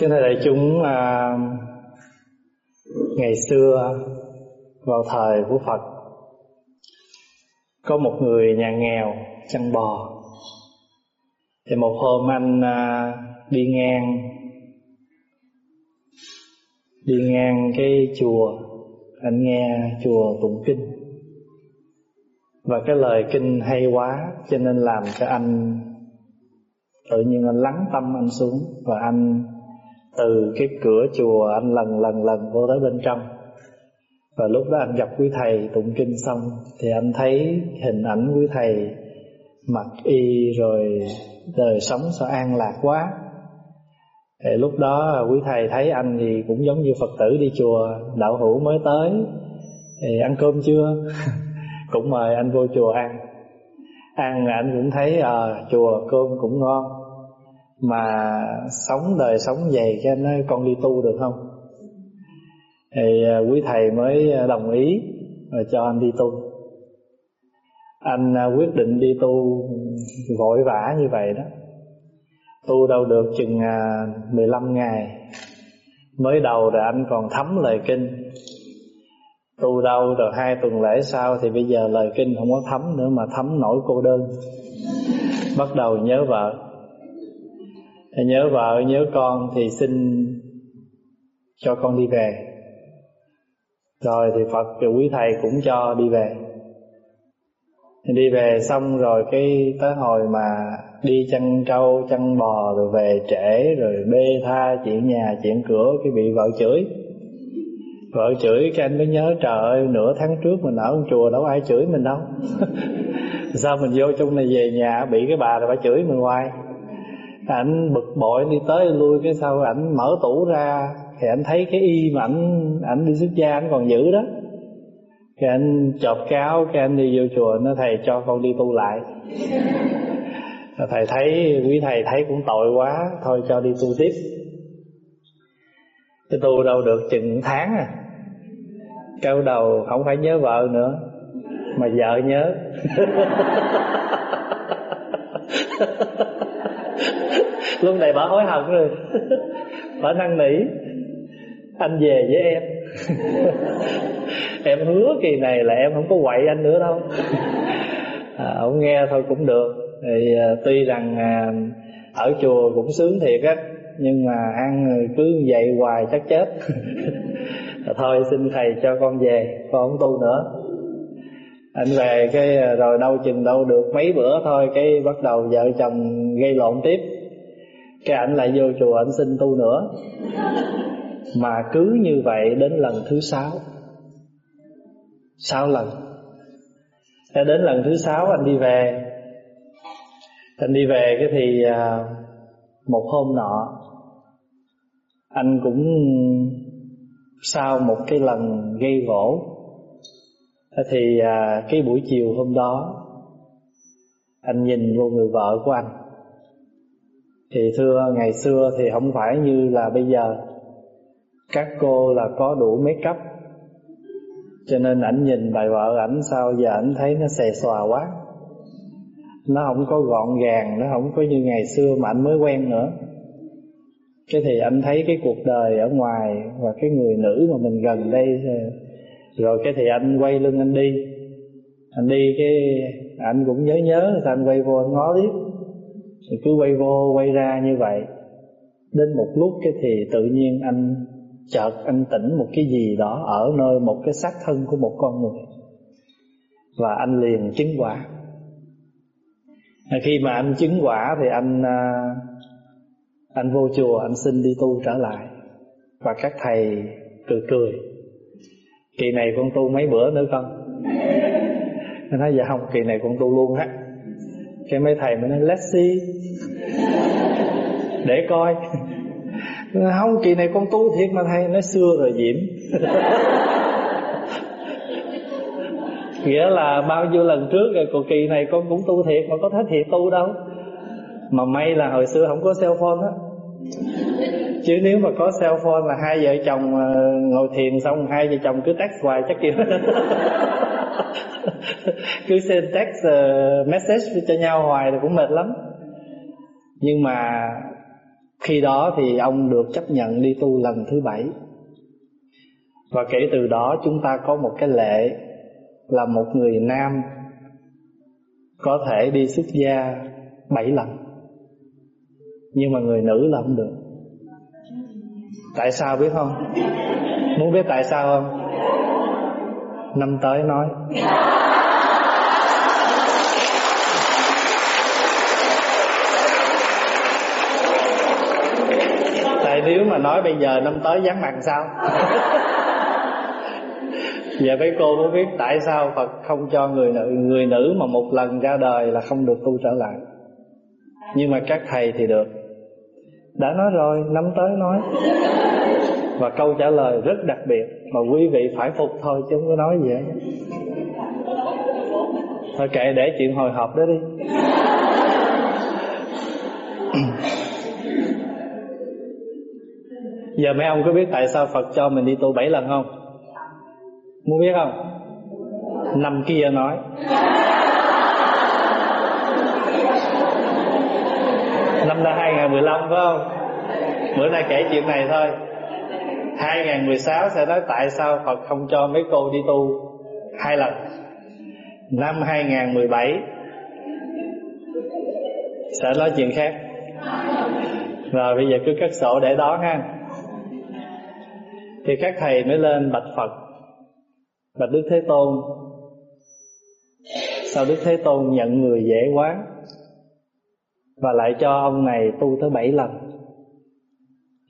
Kính thưa đại chúng à, Ngày xưa Vào thời của Phật Có một người nhà nghèo Chăn bò. Thì một hôm anh à, Đi ngang Đi ngang cái chùa Anh nghe chùa tụng kinh. Và cái lời kinh hay quá Cho nên làm cho anh Tự nhiên anh lắng tâm anh xuống Và anh từ cái cửa chùa anh lần lần lần vô tới bên trong. Và lúc đó anh gặp quý thầy tụng kinh xong thì anh thấy hình ảnh quý thầy mặc y rồi đời sống sao an lạc quá. Thì lúc đó quý thầy thấy anh thì cũng giống như Phật tử đi chùa đạo hữu mới tới. Thì ăn cơm chưa? Cũng mời anh vô chùa ăn. Ăn anh cũng thấy à, chùa cơm cũng ngon mà sống đời sống vậy cho nói con đi tu được không? Thì à, quý thầy mới à, đồng ý và cho anh đi tu. Anh à, quyết định đi tu vội vã như vậy đó. Tu đâu được chừng 15 ngày. Mới đầu rồi anh còn thấm lời kinh. Tu đâu rồi hai tuần lễ sau thì bây giờ lời kinh không có thấm nữa mà thấm nổi cô đơn. Bắt đầu nhớ vợ nhớ vợ, nhớ con thì xin cho con đi về. Rồi thì Phật và quý thầy cũng cho đi về. Đi về xong rồi cái tới hồi mà đi chăn trâu, chăn bò rồi về trễ, rồi bê tha chuyện nhà chuyện cửa cái bị vợ chửi. Vợ chửi cái anh mới nhớ, trời ơi, nửa tháng trước mình ở trong chùa đâu ai chửi mình đâu. Sao mình vô trong này về nhà bị cái bà rồi bà chửi mình hoài? Ảnh bực bội đi tới lui cái sau ảnh mở tủ ra thì ảnh thấy cái y mà ảnh ảnh đi xuất gia ảnh còn giữ đó. Cái anh chọc cáo cái anh đi vô chùa nó thầy cho con đi tu lại. Thầy thấy quý thầy thấy cũng tội quá thôi cho đi tu tiếp. Cái tu đâu được chừng tháng à. Câu đầu không phải nhớ vợ nữa mà vợ nhớ lúc này bà hối hận rồi. Bà năn nỉ. Anh về với em. Em hứa kỳ này là em không có quậy anh nữa đâu. À, ông nghe thôi cũng được. Thì à, tuy rằng à, ở chùa cũng sướng thiệt á nhưng mà ăn cứ vậy hoài chắc chết. Thôi xin thầy cho con về con không tu nữa anh về cái ờ, rồi đâu chừng đâu được mấy bữa thôi, cái bắt đầu vợ chồng gây lộn tiếp. Cái ảnh lại vô chùa ảnh xin tu nữa. Mà cứ như vậy đến lần thứ sáu. Sáu lần. Để đến lần thứ sáu anh đi về. Anh đi về cái thì ờ, Một hôm nọ, Anh cũng Sau một cái lần gây gỗ. Thì à, cái buổi chiều hôm đó Anh nhìn vô người vợ của anh. Thì thưa ngày xưa thì không phải như là bây giờ. Các cô là có đủ make up cho nên ảnh nhìn bài vợ ảnh sao giờ ảnh thấy nó xè xòa quá. Nó không có gọn gàng nó không có như ngày xưa mà anh mới quen nữa. Cái thì anh thấy cái cuộc đời ở ngoài và cái người nữ mà mình gần đây rồi cái thì anh quay lưng anh đi. Anh đi cái anh cũng nhớ nhớ sao anh quay vô anh ngó tiếp thì cứ quay vô, quay ra như vậy. Đến một lúc cái thì tự nhiên anh chợt anh tỉnh một cái gì đó ở nơi một cái xác thân của một con người. Và anh liền chứng quả. Khi mà anh chứng quả thì anh à, anh vô chùa, anh xin đi tu trở lại. Và các thầy cười cười kỳ này con tu mấy bữa nữa con? Anh nói dạ không, kỳ này con tu luôn á. Cái mấy thầy mới nói, let's see. Để coi. Không, kỳ này con tu thiệt mà thầy. Nói, xưa rồi diễm nghĩa là bao nhiêu lần trước rồi cuộc kỳ này con cũng tu thiệt, mà có thấy thiệt tu đâu. Mà may là hồi xưa không có cell phone á chứ nếu mà có cell phone là hai vợ chồng ờ, ngồi thiền xong hai vợ chồng cứ text hoài chắc kiểu cứ send text uh, message cho nhau hoài thì cũng mệt lắm. Nhưng mà khi đó thì ông được chấp nhận đi tu lần thứ bảy. Và kể từ đó chúng ta có một cái lệ là một người nam có thể đi xuất gia bảy lần. Nhưng mà người nữ là không được tại sao biết không? Muốn biết tại sao không? Năm tới nói. Tại nếu mà nói bây giờ năm tới vắng mặt sao? Giờ mấy cô muốn biết tại sao Phật không cho người nữ Người nữ mà một lần ra đời là không được tu trở lại. Nhưng mà các thầy thì được. Đã nói rồi, năm tới nói Và câu trả lời rất đặc biệt Mà quý vị phải phục thôi chứ không có nói gì hết Thôi kệ để chuyện hồi hộp đó đi Giờ mấy ông có biết tại sao Phật cho mình đi tu bảy lần không? Muốn biết không? Năm kia nói Năm nay 2015 phải không? Bữa nay kể chuyện này thôi. 2016 sẽ nói tại sao Phật không cho mấy cô đi tu hai lần. Năm 2017 Sẽ nói chuyện khác. Rồi bây giờ cứ cất sổ để đó ha. Thì các thầy mới lên bạch Phật, Bạch Đức Thế Tôn. Sao Đức Thế Tôn nhận người dễ quá? Và lại cho ông này tu tới bảy lần.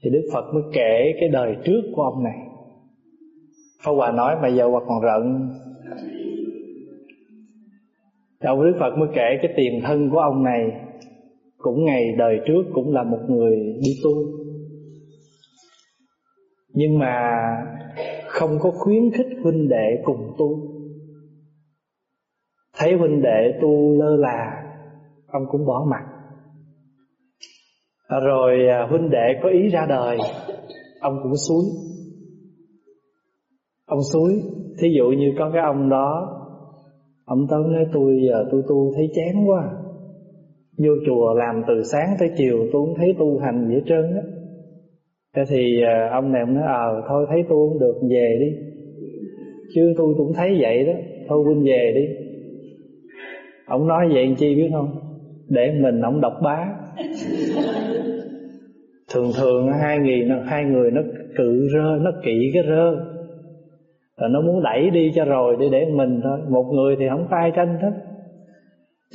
Thì Đức Phật mới kể cái đời trước của ông này. Pháp Hòa nói mà giờ Hòa còn rợn. Ông Đức Phật mới kể cái tiền thân của ông này. Cũng ngày đời trước cũng là một người đi tu. Nhưng mà không có khuyến khích huynh đệ cùng tu. Thấy huynh đệ tu lơ là, ông cũng bỏ mặt rồi à, huynh đệ có ý ra đời. Ông cũng suối ông suối thí dụ như có cái ông đó, ông tới nói tôi giờ tôi tu thấy chán quá. Vô chùa làm từ sáng tới chiều, tôi không thấy tu hành gì hết trơn á. Thế thì à, ông này ông nói ờ thôi thấy tôi không được, về đi. Chứ tôi cũng thấy vậy đó. Thôi huynh về đi. Ông nói vậy chi biết không? Để mình ông độc bá. Thường thường hai người nó, hai người nó cự rơ Nó kỵ cái rơ. Và nó muốn đẩy đi cho rồi Để để mình thôi. Một người thì không có ai tranh hết.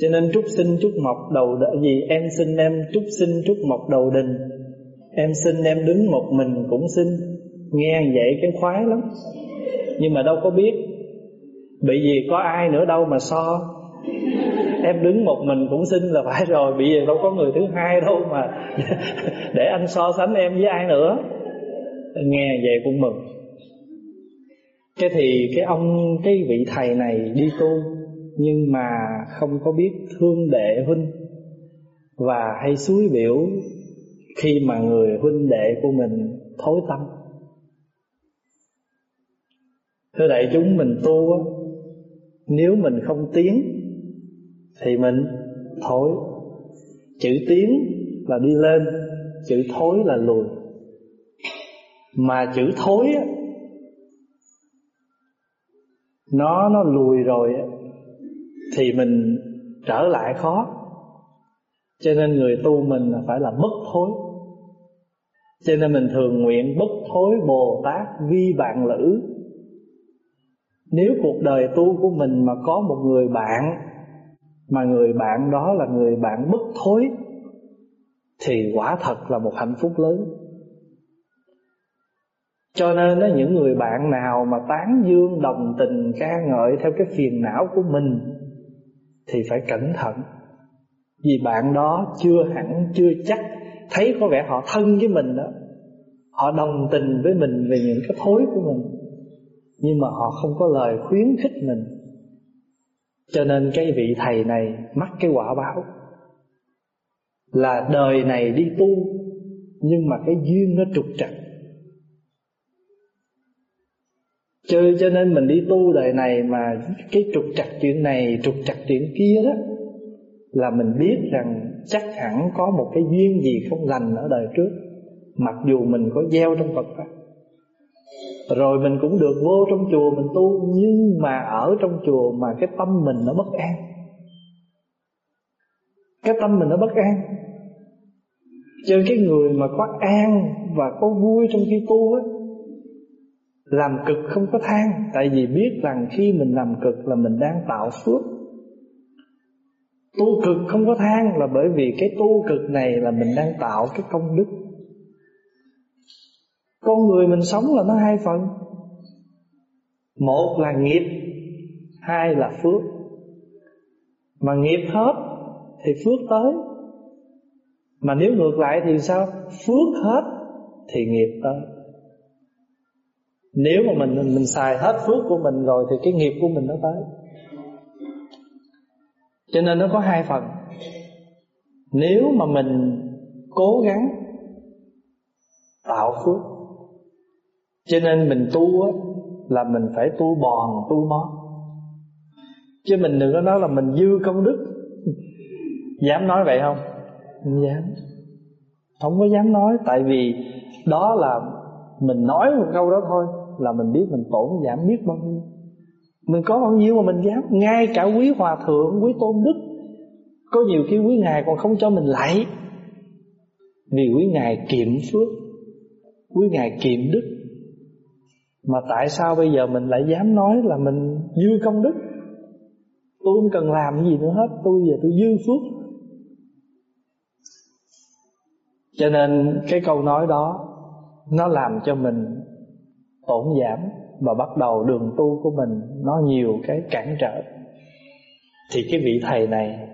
Cho nên trúc sinh trúc mộc đầu đỡ gì? Em xin em trúc sinh trúc mộc đầu đình. Em xin em đứng một mình cũng xin Nghe vậy cái khoái lắm. Nhưng mà đâu có biết. Bị gì có ai nữa đâu mà so. Em đứng một mình cũng xin là phải rồi Bị gì đâu có người thứ hai đâu mà Để anh so sánh em với ai nữa. Nghe vậy cũng mừng. Cái thì cái ông, Cái vị thầy này đi tu, Nhưng mà không có biết thương đệ huynh Và hay suối biểu khi mà người huynh đệ của mình thối tâm. Thưa đại chúng, mình tu á, nếu mình không tiến thì mình thối chữ tiến là đi lên, chữ thối là lùi. Mà chữ thối á, nó nó lùi rồi á, thì mình trở lại khó. Cho nên người tu mình phải là bất thối. Cho nên mình thường nguyện bất thối Bồ Tát vi bạn lữ. Nếu cuộc đời tu của mình mà có một người bạn mà người bạn đó là người bạn bất thối Thì quả thật là một hạnh phúc lớn. Cho nên đó, những người bạn nào mà tán dương đồng tình ca ngợi theo cái phiền não của mình Thì phải cẩn thận. Vì bạn đó chưa hẳn, chưa chắc thấy có vẻ họ thân với mình đó. Họ đồng tình với mình về những cái thối của mình nhưng mà họ không có lời khuyến khích mình cho nên cái vị thầy này mắc cái quả báo là đời này đi tu nhưng mà cái duyên nó trục trặc. Cho, cho nên mình đi tu đời này mà cái trục trặc chuyện này trục trặc chuyện kia đó là mình biết rằng chắc hẳn có một cái duyên gì không lành ở đời trước mặc dù mình có gieo trong Phật pháp rồi mình cũng được vô trong chùa mình tu, nhưng mà ở trong chùa mà cái tâm mình nó bất an. Cái tâm mình nó bất an. Cho cái người mà có an và có vui trong khi tu á, làm cực không có than. Tại vì biết rằng khi mình làm cực là mình đang tạo phước. Tu cực không có than là bởi vì cái tu cực này là mình đang tạo cái công đức con người mình sống là nó hai phần. Một là nghiệp, hai là phước. Mà nghiệp hết thì phước tới. Mà nếu ngược lại thì sao? Phước hết thì nghiệp tới. Nếu mà mình mình xài hết phước của mình rồi thì cái nghiệp của mình nó tới. Cho nên nó có hai phần. Nếu mà mình cố gắng tạo phước cho nên mình tu á, là mình phải tu bòn, tu món chứ mình đừng có nói là mình dư công đức. Dám nói vậy không? Không dám. Không có dám nói, tại vì đó là mình nói một câu đó thôi, là mình biết mình tổn giảm biết bao nhiêu. Mình có bao nhiêu mà mình dám? Ngay cả quý hòa thượng, quý tôn đức, có nhiều khi quý ngài còn không cho mình lại. Vì quý ngài kiệm phước, quý ngài kiệm đức mà tại sao bây giờ mình lại dám nói là mình dư công đức? Tôi không cần làm gì nữa hết, tôi giờ tôi dư phước. Cho nên cái câu nói đó, nó làm cho mình tổn giảm và bắt đầu đường tu của mình nó nhiều cái cản trở. Thì cái vị thầy này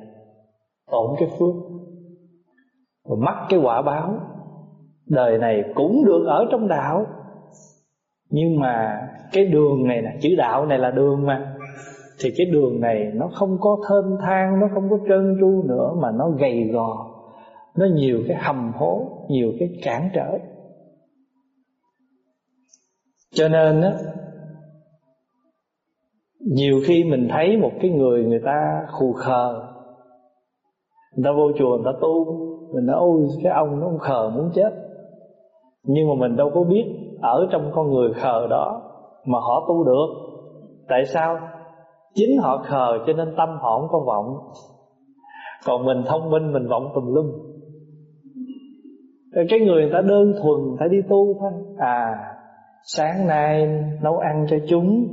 tổn cái phước và mắc cái quả báo. Đời này cũng được ở trong đạo nhưng mà cái đường này nè chữ đạo này là đường mà. Thì cái đường này nó không có thênh thang, nó không có trơn tru nữa mà nó gầy gò. Nó nhiều cái hầm hố, nhiều cái cản trở. Cho nên á, nhiều khi mình thấy một cái người người ta khù khờ. Người ta vô chùa, người ta tu. Mình nói, ôi, cái ông nó ông khờ muốn chết. Nhưng mà mình đâu có biết ở trong con người khờ đó mà họ tu được. Tại sao? Chính họ khờ cho nên tâm họ không có vọng. Còn mình thông minh, mình vọng tùm lum. Cái người ta đơn thuần phải đi tu thôi. À sáng nay nấu ăn cho chúng.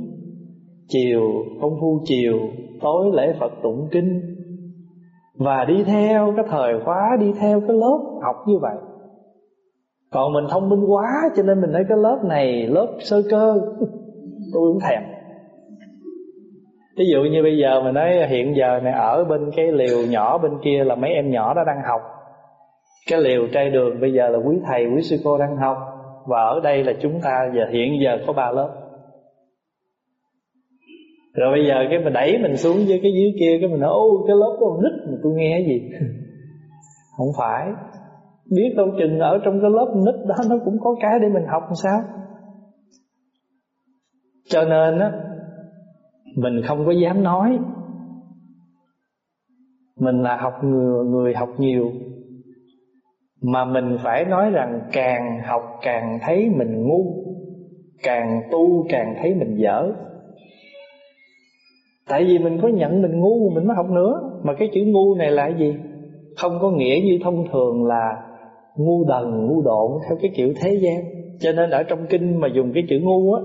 Chiều, công phu chiều, tối lễ phật tụng kinh. Và đi theo cái thời khóa, đi theo cái lớp học như vậy còn mình thông minh quá, cho nên mình nói cái lớp này, lớp sơ cơ, tôi cũng thèm. Ví dụ như bây giờ mình nói hiện giờ này, ở bên cái liều nhỏ bên kia là mấy em nhỏ đó đang học. Cái liều trai đường bây giờ là quý thầy, quý sư cô đang học. Và ở đây là chúng ta giờ, hiện giờ có ba lớp. Rồi bây giờ cái mình đẩy mình xuống với cái dưới kia, cái mình nói, ô, cái lớp con nít mà tôi nghe cái gì? Không phải biết đâu chừng ở trong cái lớp nít đó, nó cũng có cái để mình học làm sao. Cho nên á, mình không có dám nói. Mình là học người người học nhiều. Mà mình phải nói rằng càng học càng thấy mình ngu, càng tu càng thấy mình dở. Tại vì mình có nhận mình ngu, mình mới học nữa. Mà cái chữ ngu này là cái gì? Không có nghĩa như thông thường là ngu đần, ngu độn, theo cái kiểu thế gian. Cho nên ở trong kinh mà dùng cái chữ ngu á,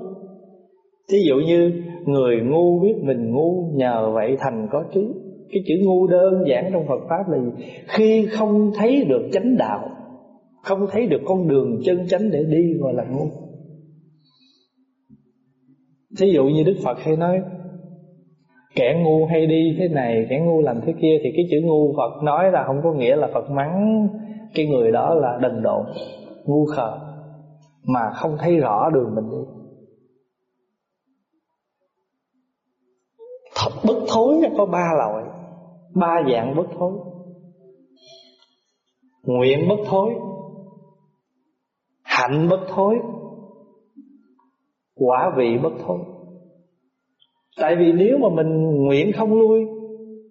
thí dụ như người ngu biết mình ngu nhờ vậy thành có trí. Cái chữ ngu đơn giản trong Phật pháp là gì? Khi không thấy được chánh đạo, không thấy được con đường chân chánh để đi gọi là ngu. Thí dụ như Đức Phật hay nói, kẻ ngu hay đi thế này, kẻ ngu làm thế kia, thì cái chữ ngu Phật nói là không có nghĩa là Phật mắng cái người đó là đần độn, ngu khờ, mà không thấy rõ đường mình đi. Thật bất thối có ba loại. Ba dạng bất thối. Nguyện bất thối, hạnh bất thối, quả vị bất thối. Tại vì nếu mà mình nguyện không lui,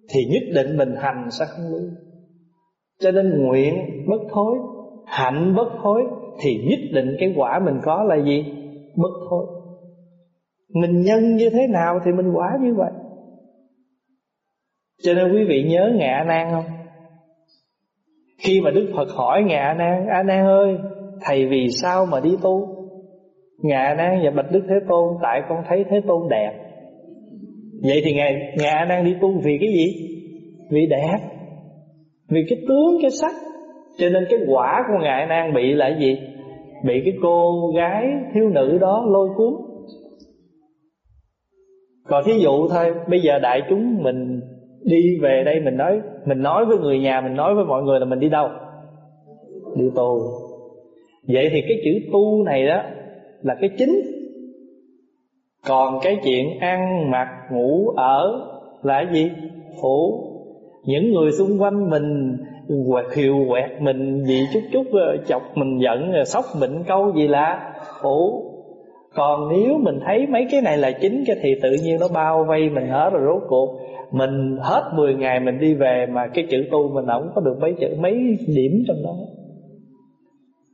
thì nhất định mình hành sẽ không lui cho nên nguyện bất thối hạnh bất thối thì nhất định cái quả mình có là gì? Bất thối. Mình nhân như thế nào thì mình quả như vậy. Cho nên quý vị nhớ Ngài A Nan không? Khi mà Đức Phật hỏi Ngài A Nan A Nan ơi Thầy vì sao mà đi tu? Ngài A Nan và Bạch Đức Thế Tôn Tại con thấy Thế Tôn đẹp. Vậy thì Ngài, Ngài A Nan đi tu vì cái gì? Vì đẹp. Vì cái tướng, cái sắc. Cho nên cái quả của Ngài A Nan bị là gì? Bị cái cô gái thiếu nữ đó lôi cuốn. Còn thí dụ thôi, Bây giờ đại chúng mình đi về đây, mình nói Mình nói với người nhà, Mình nói với mọi người là mình đi đâu? Đi tu Vậy thì cái chữ tu này đó Là cái chính. Còn cái chuyện ăn mặc, ngủ ở Là cái gì? Phủ. Những người xung quanh mình quẹt hiệu quẹt mình gì chút chút ờ, chọc mình giận ờ, sốc bệnh câu gì là ủ còn nếu mình thấy mấy cái này là chính, cái thì tự nhiên nó bao vây mình hết rồi rốt cuộc. Mình hết 10 ngày mình đi về mà cái chữ tu mình không có được mấy chữ, mấy điểm trong đó.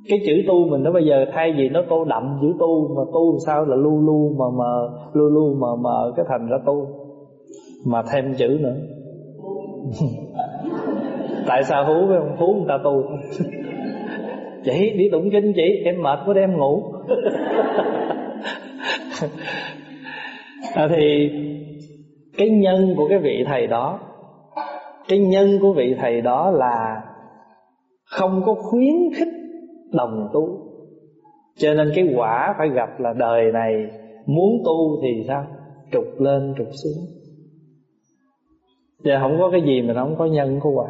Cái chữ tu mình nó bây giờ thay vì nó tô đậm chữ tu, mà tu sao là lu lu mà mờ, lu lu mà mờ cái thành ra tu, mà thêm chữ nữa. tại sao hú với ông hú người ta tu? Chị đi tụng kinh chị em mệt quá đem ngủ. À, thì cái nhân của cái vị thầy đó cái nhân của vị thầy đó là không có khuyến khích đồng tu. Cho nên cái quả phải gặp là đời này muốn tu thì sao? Trục lên trục xuống giờ không có cái gì mà nó không có nhân có quả.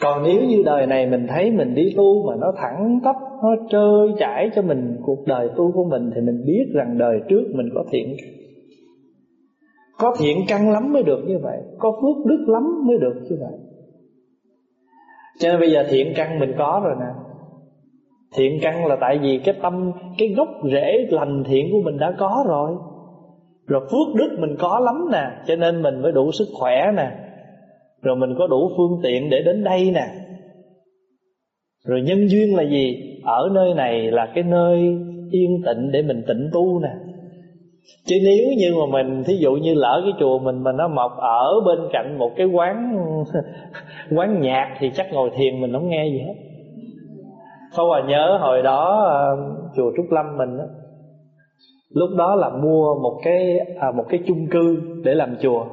Còn nếu như đời này mình thấy mình đi tu mà nó thẳng tắp, nó trơi trải cho mình cuộc đời tu của mình, thì mình biết rằng đời trước mình có thiện có thiện căn lắm mới được như vậy, có phước đức lắm mới được như vậy. Cho nên bây giờ thiện căn mình có rồi nè. Thiện căn là tại vì cái tâm, cái gốc rễ lành thiện của mình đã có rồi rồi phước đức mình có lắm nè cho nên mình mới đủ sức khỏe nè. Rồi mình có đủ phương tiện để đến đây nè. Rồi nhân duyên là gì? Ở nơi này là cái nơi yên tịnh để mình tịnh tu nè. Chứ nếu như mà mình thí dụ như lỡ cái chùa mình mà nó mọc ở bên cạnh một cái quán quán nhạc thì chắc ngồi thiền mình không nghe gì hết. Phó Hòa à, nhớ hồi đó ờ, chùa Trúc Lâm mình đó, lúc đó là mua một cái à, một cái chung cư để làm chùa.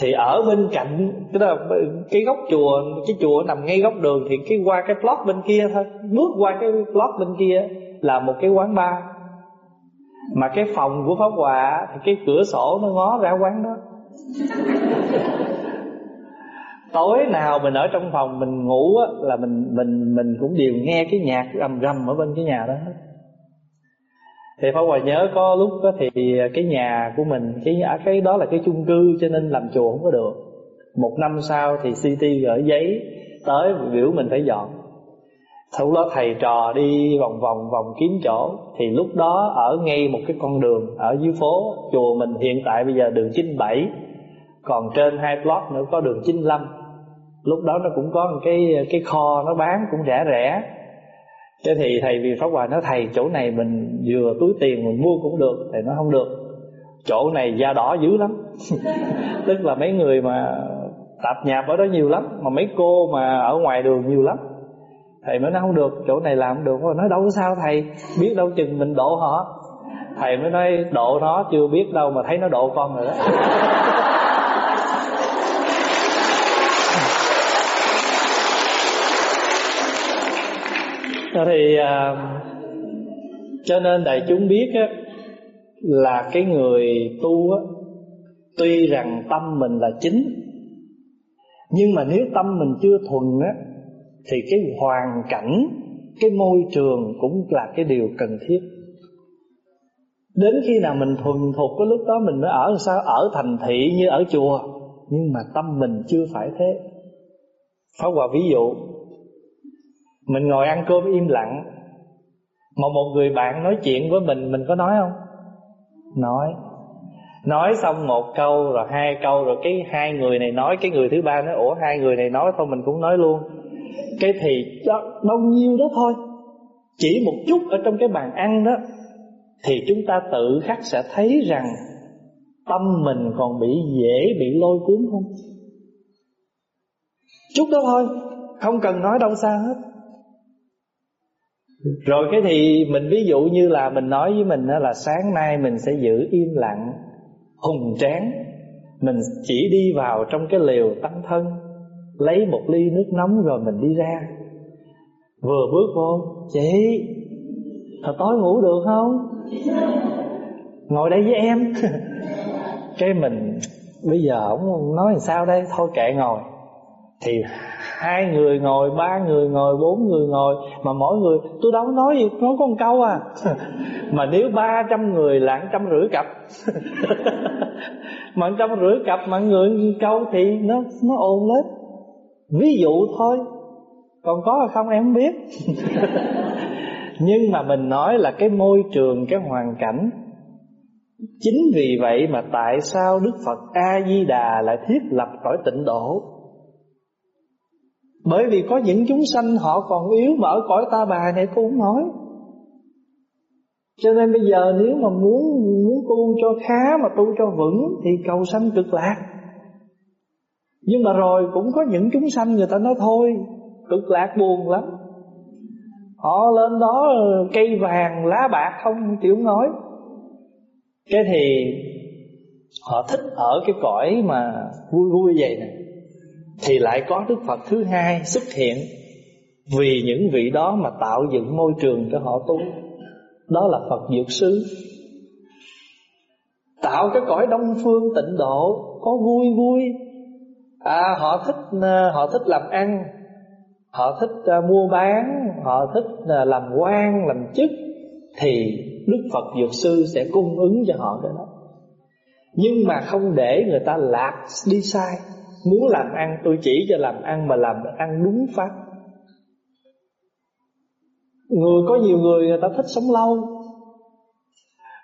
Thì ở bên cạnh cái là cái góc chùa cái chùa nằm ngay góc đường thì cái qua cái plot bên kia thôi. Bước qua cái plot bên kia là một cái quán bar. Mà cái phòng của pháp hòa thì cái cửa sổ nó ngó ra quán đó. Tối nào mình ở trong phòng mình ngủ á, là mình mình mình cũng đều nghe cái nhạc rầm rầm ở bên cái nhà đó thì Pháp Hòa nhớ có lúc đó thì cái nhà của mình, cái ở cái đó là cái chung cư cho nên làm chùa không có được. Một năm sau thì city gửi giấy tới, biểu mình phải dọn. Sau đó thầy trò đi vòng vòng vòng kiếm chỗ. Thì lúc đó ở ngay một cái con đường Ở dưới phố, Chùa mình hiện tại bây giờ đường 97 Còn trên hai block nữa có đường 95 Lúc đó nó cũng có một cái cái kho nó bán cũng rẻ rẻ. Thế thì thầy vì Pháp Hòa nói, thầy, chỗ này mình vừa túi tiền mình mua cũng được, Thầy nói không được. Chỗ này da đỏ dữ lắm. Tức là mấy người mà tạp nhạp ở đó nhiều lắm, Mà mấy cô mà ở ngoài đường nhiều lắm. Thầy mới nói không được, Chỗ này làm không được. Nói, đâu có sao thầy, Biết đâu chừng mình độ họ. Thầy mới nói, độ nó chưa biết đâu Mà thấy nó độ con rồi đó. thì à, cho nên đại chúng biết á, là cái người tu á, tuy rằng tâm mình là chính nhưng mà nếu tâm mình chưa thuần á thì cái hoàn cảnh cái môi trường cũng là cái điều cần thiết. Đến khi nào mình thuần thuộc cái lúc đó mình mới ở sao? Ở thành thị như ở chùa nhưng mà tâm mình chưa phải thế. Phá Hòa ví dụ mình ngồi ăn cơm im lặng. Mà một người bạn nói chuyện với mình Mình có nói không? Nói. Nói xong một câu, rồi hai câu, rồi cái hai người này nói, cái người thứ ba nói, ủa, hai người này nói thôi, mình cũng nói luôn. Cái thì bao nhiêu đó thôi. Chỉ một chút ở trong cái bàn ăn đó, thì chúng ta tự khắc sẽ thấy rằng tâm mình còn bị dễ bị lôi cuốn không? Chút đó thôi, không cần nói đâu xa hết rồi cái thì mình ví dụ như là mình nói với mình là sáng nay mình sẽ giữ im lặng, hùng tráng. Mình chỉ đi vào trong cái lều tăng thân, lấy một ly nước nóng rồi mình đi ra. Vừa bước vô, chị hồi tối ngủ được không? Ngồi đây với em. Cái mình bây giờ ổng nói làm sao đây, thôi kệ ngồi. Thì hai người ngồi, ba người ngồi, bốn người ngồi, mà mỗi người, tôi đâu nói gì nói có một câu à. Mà nếu ba trăm người là trăm rưỡi cặp. Mà trăm rưỡi cặp mà người câu thì nó nó ồn lên. Ví dụ thôi. Còn có hay không em không biết. Nhưng mà mình nói là cái môi trường, cái hoàn cảnh. Chính vì vậy mà tại sao đức phật a di đà lại thiết lập cõi tịnh độ? Bởi vì có những chúng sanh họ còn yếu mà ở cõi ta bà này cũng không nói. Cho nên bây giờ nếu mà muốn muốn tu cho khá mà tu cho vững Thì cầu sanh cực lạc. Nhưng mà rồi cũng có những chúng sanh người ta nói thôi, Cực lạc buồn lắm. Họ lên đó cây vàng, lá bạc không chịu nói. Cái thì họ thích ở cái cõi mà vui vui vậy nè thì lại có Đức Phật thứ hai xuất hiện. Vì những vị đó mà tạo dựng môi trường cho họ tu. Đó là Phật Dược Sư. Tạo cái cõi đông phương tịnh độ có vui vui. À họ thích à, họ thích làm ăn. Họ thích uh, mua bán. Họ thích uh, làm quan làm chức. Thì Đức Phật Dược Sư sẽ cung ứng cho họ cái đó. Nhưng mà không để người ta lạc đi sai. Muốn làm ăn, tôi chỉ cho làm ăn Mà làm ăn đúng pháp. Người có nhiều người người ta thích sống lâu.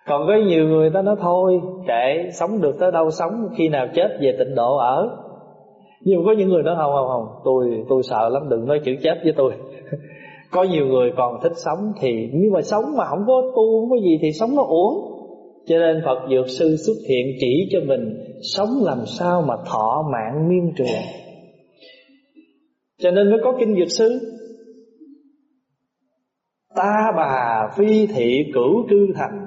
Còn có nhiều người ta nói thôi, Kệ, sống được tới đâu sống, Khi nào chết về tịnh độ ở. Nhưng có những người nói, không không không, Tôi tôi sợ lắm, đừng nói chữ chết với tôi. Có nhiều người còn thích sống Thì, nhưng mà sống mà không có tu, Không có gì thì sống nó uổng cho nên Phật Dược Sư xuất hiện chỉ cho mình, Sống làm sao mà thọ mạng miên trường Cho nên mới có Kinh Dược Sư. Ta bà phi thị cửu cư thành.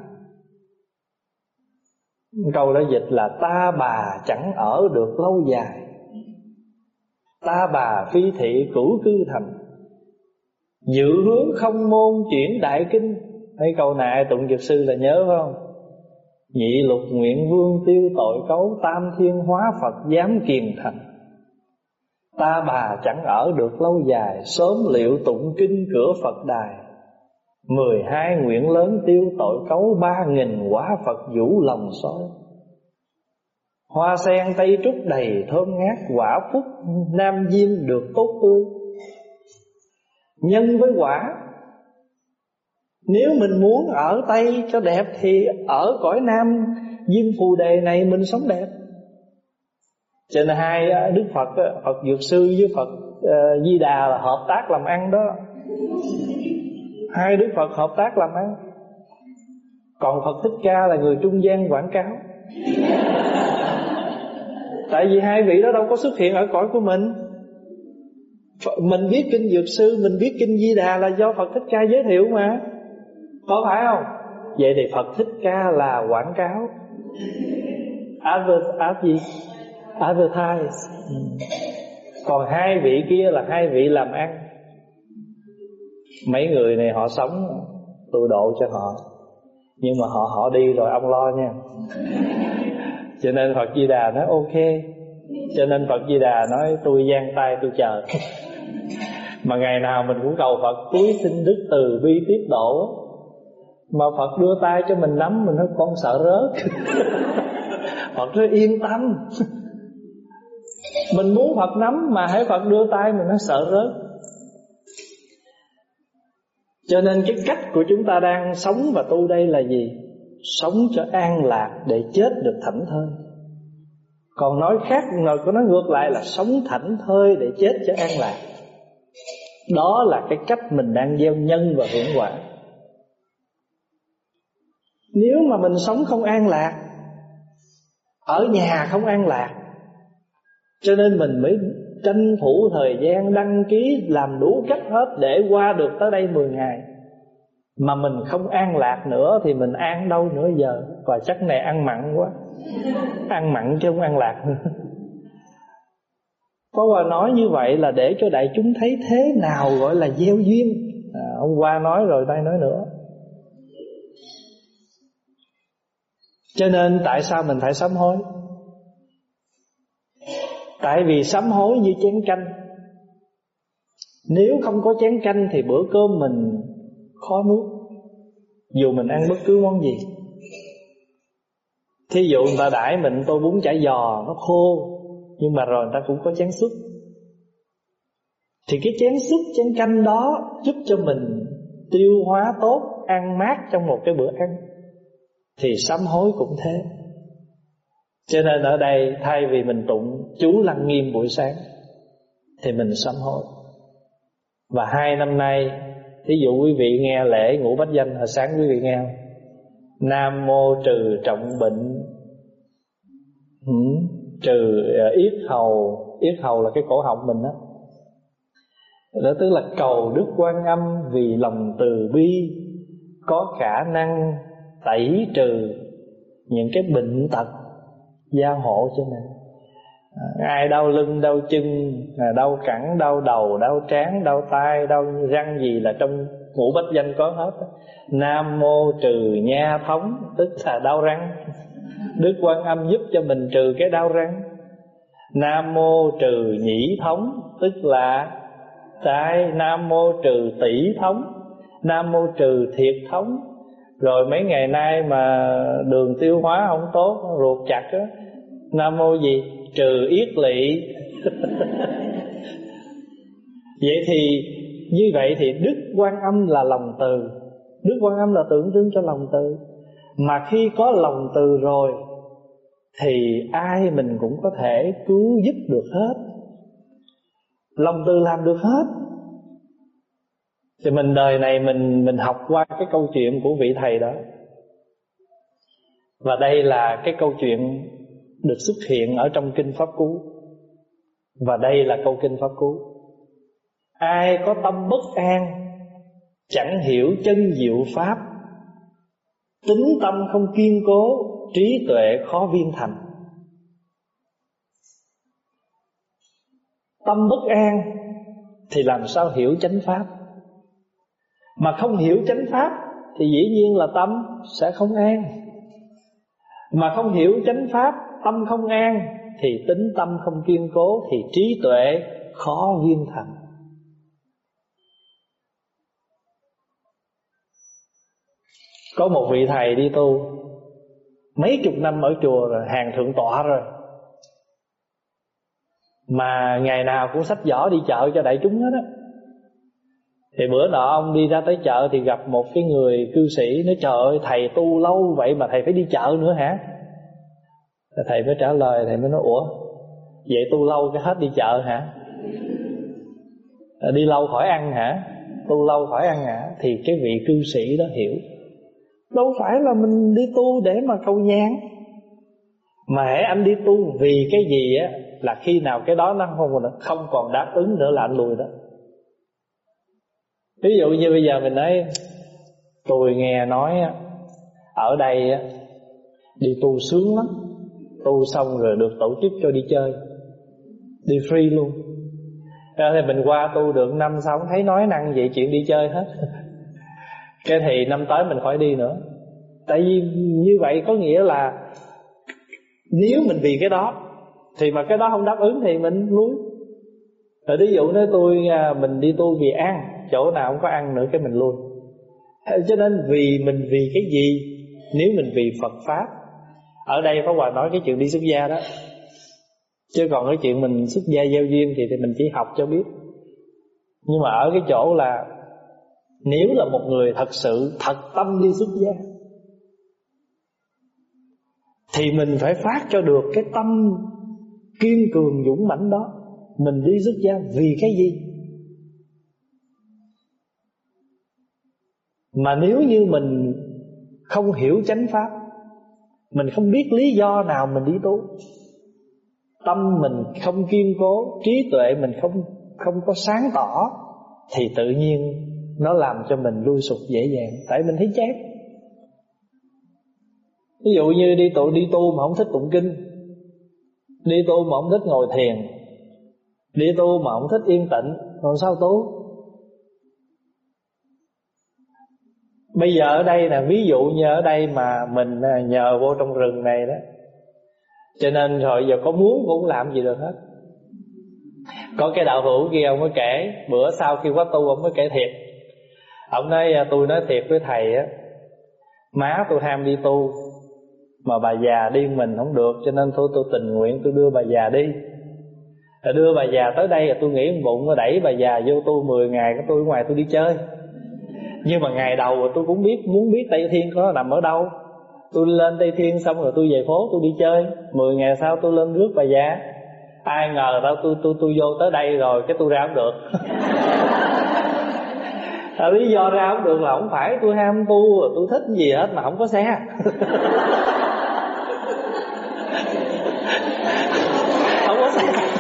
Câu đã dịch là ta bà chẳng ở được lâu dài. Ta bà phi thị cửu cư thành. Dự hướng không môn chuyển đại kinh. Mấy câu này tụng dược sư là nhớ phải không? Nhị lục nguyện vương tiêu tội cấu, Tam thiên hóa Phật dám kiền thành. Ta bà chẳng ở được lâu dài, Sớm liệu tụng kinh cửa Phật đài. Mười hai nguyện lớn tiêu tội cấu, Ba nghìn quả Phật vũ lòng soi. Hoa sen tây trúc đầy, thơm ngát Quả phúc, nam diêm được tốt tươi. Nhân với quả nếu mình muốn ở Tây cho đẹp Thì ở cõi Nam Diêm Phù Đề này mình sống đẹp. Cho nên hai à, Đức Phật à, Phật Dược Sư với Phật uh, Di Đà là hợp tác làm ăn đó. Hai Đức Phật hợp tác làm ăn. Còn Phật Thích Ca là người trung gian quảng cáo. Tại vì hai vị đó đâu có xuất hiện ở cõi của mình. Mình biết Kinh Dược Sư Mình biết Kinh Di Đà là do Phật Thích Ca giới thiệu mà có phải không? Vậy thì phật thích ca là quảng cáo. Advert ad gì? Advertise. Ừ. Còn hai vị kia là hai vị làm ăn. Mấy người này họ sống tôi độ cho họ. Nhưng mà họ họ đi rồi ông lo nha. Cho nên phật di đà nói, ok. Cho nên phật di đà nói, tôi giang tay tôi chờ. Mà ngày nào mình cũng cầu phật cuối xin đức từ bi tiếp độ mà Phật đưa tay cho mình nắm Mình nói con sợ rớt. Phật nói yên tâm. Mình muốn Phật nắm Mà hãy Phật đưa tay mình nói sợ rớt. Cho nên cái cách của chúng ta đang sống và tu đây là gì? sống cho an lạc để chết được thảnh thơi. Còn nói khác rồi có nói ngược lại là sống thảnh thơi để chết cho an lạc. Đó là cái cách mình đang gieo nhân và hưởng quả nếu mà mình sống không an lạc ở nhà không an lạc cho nên mình mới tranh thủ thời gian đăng ký làm đủ cách hết để qua được tới đây 10 ngày. Mà mình không an lạc nữa thì mình an đâu nữa giờ. Và chắc này ăn mặn quá. Ăn mặn chứ không ăn lạc nữa. Có Hòa nói như vậy là để cho đại chúng thấy thế nào gọi là gieo duyên. À, Ông qua nói rồi đây nói nữa. Cho nên tại sao mình phải sám hối? Tại vì sám hối như chén canh. Nếu không có chén canh thì bữa cơm mình khó nuốt. Dù mình ăn bất cứ món gì. Thí dụ người ta đãi mình tô bún chả giò Nó khô Nhưng mà rồi người ta cũng có chén súp. Thì cái chén súp, chén canh đó Giúp cho mình tiêu hóa tốt Ăn mát trong một cái bữa ăn. Thì sám hối cũng thế. Cho nên ở đây Thay vì mình tụng chú lăng nghiêm buổi sáng Thì mình sám hối. Và hai năm nay Thí dụ quý vị nghe lễ ngũ bách danh Hồi sáng quý vị nghe không? Nam mô trừ trọng bệnh. Ừ, Trừ à, yết hầu. Yết hầu là cái cổ họng mình đó đó tức là cầu Đức Quan Âm vì lòng từ bi có khả năng tẩy trừ những cái bệnh tật gia hộ cho mình. À, ai đau lưng, đau chân à, đau cẳng, đau đầu, đau trán, đau tai, đau răng gì là trong ngũ bách danh có hết. Nam mô trừ nha thống, tức là đau răng. Đức quan âm giúp cho mình trừ cái đau răng. Nam mô trừ nhĩ thống, tức là tai. Nam mô trừ tỷ thống. Nam mô trừ thiệt thống rồi mấy ngày nay mà đường tiêu hóa không tốt, ruột chặt á, nam mô gì? Trừ yết lỵ vậy thì như vậy thì đức quan âm là lòng từ. Đức quan âm là tượng trưng cho lòng từ. Mà khi có lòng từ rồi, thì ai mình cũng có thể cứu giúp được hết. Lòng từ làm được hết thì mình đời này mình mình học qua cái câu chuyện của vị thầy đó. Và đây là cái câu chuyện được xuất hiện ở trong kinh pháp cú. Và đây là câu kinh pháp cú. Ai có tâm bất an, chẳng hiểu chân diệu pháp. Tính tâm không kiên cố, trí tuệ khó viên thành. Tâm bất an thì làm sao hiểu chánh pháp? Mà không hiểu chánh pháp thì dĩ nhiên là tâm sẽ không an. Mà không hiểu chánh pháp, tâm không an thì tính tâm không kiên cố thì trí tuệ khó viên thành. Có một vị thầy đi tu, mấy chục năm ở chùa rồi, hàng thượng tọa rồi. Mà ngày nào cũng sách giỏ đi chợ cho đại chúng hết á thì bữa nọ ông đi ra tới chợ thì gặp một cái người cư sĩ, nói, trời ơi, thầy tu lâu vậy mà thầy phải đi chợ nữa hả? Thầy mới trả lời, thầy mới nói, ủa, vậy tu lâu cái hết đi chợ hả? À, đi lâu khỏi ăn hả? Tu lâu khỏi ăn hả? Thì cái vị cư sĩ đó hiểu. Đâu phải là mình đi tu để mà cầu nhang mà hãy anh đi tu vì cái gì á, là khi nào cái đó nó không còn không còn đáp ứng nữa là anh lùi đó ví dụ như bây giờ mình nói, tôi nghe nói ở đây đi tu sướng lắm. Tu xong rồi được tổ chức cho đi chơi. Đi free luôn. Ra thì mình qua tu được năm sau thấy nói năng vậy chuyện đi chơi hết. Cái thì năm tới mình khỏi đi nữa. Tại vì như vậy có nghĩa là nếu mình vì cái đó, thì mà cái đó không đáp ứng thì mình muốn rồi ví dụ nói tôi à, mình đi tu vì ăn chỗ nào không có ăn nữa cái mình lui cho nên vì mình vì cái gì? Nếu mình vì Phật pháp ở đây Pháp Hòa nói cái chuyện đi xuất gia đó. Chứ còn cái chuyện mình xuất gia giao duyên thì, thì mình chỉ học cho biết. Nhưng mà ở cái chỗ là nếu là một người thật sự thật tâm đi xuất gia Thì mình phải phát cho được cái tâm kiên cường dũng mãnh đó. Mình đi xuất gia vì cái gì? Mà nếu như mình không hiểu chánh pháp, Mình không biết lý do nào mình đi tu, Tâm mình không kiên cố, Trí tuệ mình không không có sáng tỏ, Thì tự nhiên nó làm cho mình lui sụp dễ dàng. Tại mình thấy chán. Ví dụ như đi tụ, đi tu mà không thích tụng kinh, Đi tu mà không thích ngồi thiền, Đi tu mà không thích yên tĩnh Còn sao tu? Bây giờ ở đây là ví dụ như ở đây mà mình à, nhờ vô trong rừng này đó, Cho nên rồi giờ có muốn cũng làm gì được hết. Có cái đạo hữu kia ông mới kể, Bữa sau khi quá tu ông mới kể thiệt. Ông nói à, tôi nói thiệt với thầy á, Má tôi ham đi tu, Mà bà già đi mình không được, Cho nên thôi tôi tình nguyện tôi đưa bà già đi. Rồi đưa bà già tới đây, tôi nghĩ bụng nó đẩy bà già vô tu 10 ngày Tôi ở ngoài tôi đi chơi nhưng mà ngày đầu tôi cũng biết muốn biết Tây Thiên có nằm ở đâu. Tôi lên Tây Thiên xong rồi tôi về phố tôi đi chơi. Mười ngày sau tôi lên rước bà già. Ai ngờ đâu tôi tôi tôi vô tới đây rồi cái tôi ra không được. À, Lý do ra không được là không phải tôi ham tu Tôi thích gì hết mà không có xe Không có xe rồi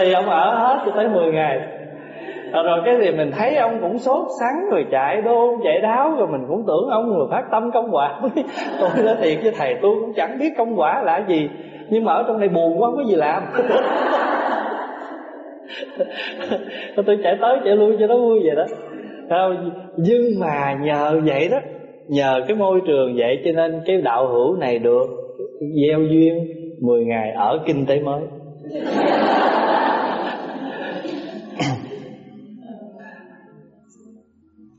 thì ông ở hết cho tới 10 ngày? Rồi, rồi cái gì mình thấy ông cũng sốt sắng rồi chạy đôn chạy đáo rồi mình cũng tưởng ông người phát tâm công quả. Tôi nói thiệt với thầy tôi cũng chẳng biết công quả là gì nhưng mà ở trong đây buồn quá không có gì làm. Tôi chạy tới chạy lui cho nó vui vậy đó. Nhưng mà nhờ vậy đó nhờ cái môi trường vậy cho nên cái đạo hữu này được gieo duyên 10 ngày ở kinh tế mới.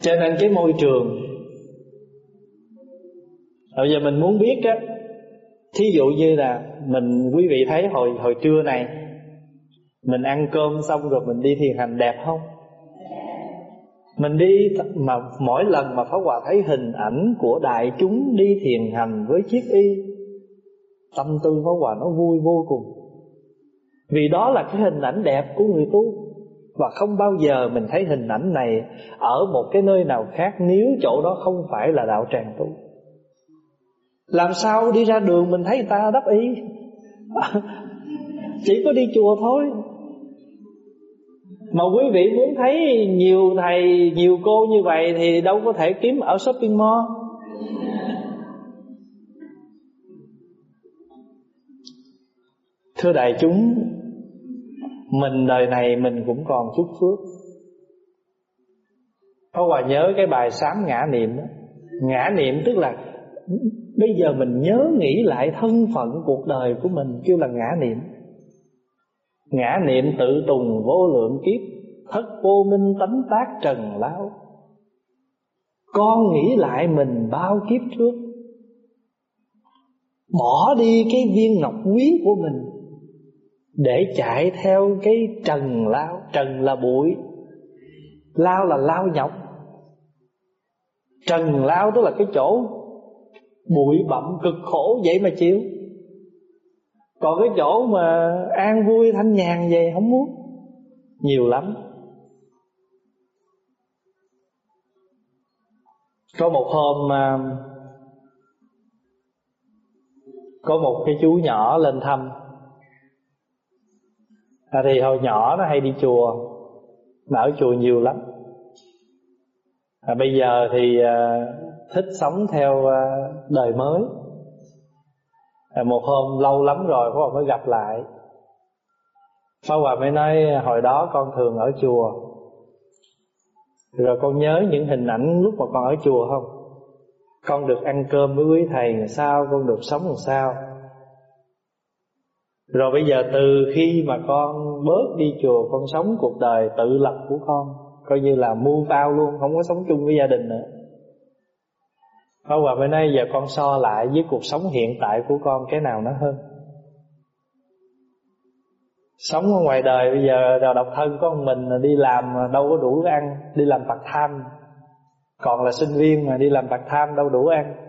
Cho nên cái môi trường, bây giờ mình muốn biết á, thí dụ như là mình, quý vị thấy hồi hồi trưa này, mình ăn cơm xong rồi mình đi thiền hành đẹp không? Mình đi mà mỗi lần mà Pháp Hòa thấy hình ảnh của đại chúng đi thiền hành với chiếc y, Tâm tư Pháp Hòa nó vui vô cùng. Vì đó là cái hình ảnh đẹp của người tu và không bao giờ mình thấy hình ảnh này Ở một cái nơi nào khác Nếu chỗ đó không phải là đạo tràng tu. Làm sao đi ra đường mình thấy người ta đắp y Chỉ có đi chùa thôi. Mà quý vị muốn thấy nhiều thầy, Nhiều cô như vậy Thì đâu có thể kiếm ở shopping mall. Thưa đại chúng mình đời này mình cũng còn chút phước. Pháp Hòa nhớ cái bài sám ngã niệm đó. Ngã niệm tức là Bây giờ mình nhớ nghĩ lại thân phận cuộc đời của mình, Kêu là ngã niệm. Ngã niệm tự tùng vô lượng kiếp, Thất vô minh tánh tác trần lao Con nghĩ lại mình bao kiếp trước. Bỏ đi cái viên ngọc quý của mình để chạy theo cái trần lao. Trần là bụi, lao là lao nhọc. Trần lao tức là cái chỗ bụi bặm cực khổ vậy mà chịu. Còn cái chỗ mà an vui thanh nhàn về không muốn. Nhiều lắm. Có một hôm mà có một cái chú nhỏ lên thăm à, thì hồi nhỏ nó hay đi chùa mà ở chùa nhiều lắm. À, bây giờ thì à, thích sống theo à, đời mới. À, một hôm lâu lắm rồi Pháp Hòa mới gặp lại. Pháp Hòa mới nói hồi đó con thường ở chùa. Rồi con nhớ những hình ảnh lúc mà con ở chùa không? Con được ăn cơm với quý thầy làm sao Con được sống làm sao? Rồi bây giờ từ khi mà con bớt đi chùa, Con sống cuộc đời tự lập của con, Coi như là mua tao luôn, Không có sống chung với gia đình nữa. Pháp Hòa bữa nay giờ con so lại với cuộc sống hiện tại của con, Cái nào nó hơn? Sống ở ngoài đời, bây giờ độc thân con mình đi làm đâu có đủ ăn, Đi làm part time. Còn là sinh viên mà đi làm bạc tham đâu đủ ăn.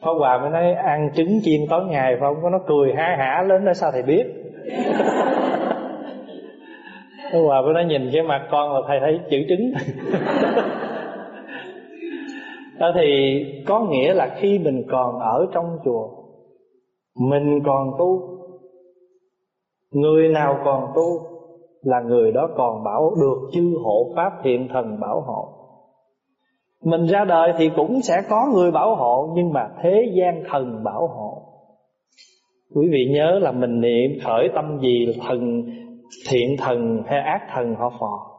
Pháp Hòa mới nói ăn trứng chiên tối ngày phải không? Có nó cười há hả lên nói sao thầy biết? Pháp Hòa mới nói nhìn cái mặt con là thầy thấy chữ trứng. Đó thì có nghĩa là khi mình còn ở trong chùa Mình còn tu. Người nào còn tu Là người đó còn bảo được chư hộ Pháp thiện thần bảo hộ mình ra đời thì cũng sẽ có người bảo hộ, Nhưng mà thế gian thần bảo hộ. Quý vị nhớ là mình niệm khởi tâm gì thần, thiện thần hay ác thần họ phò.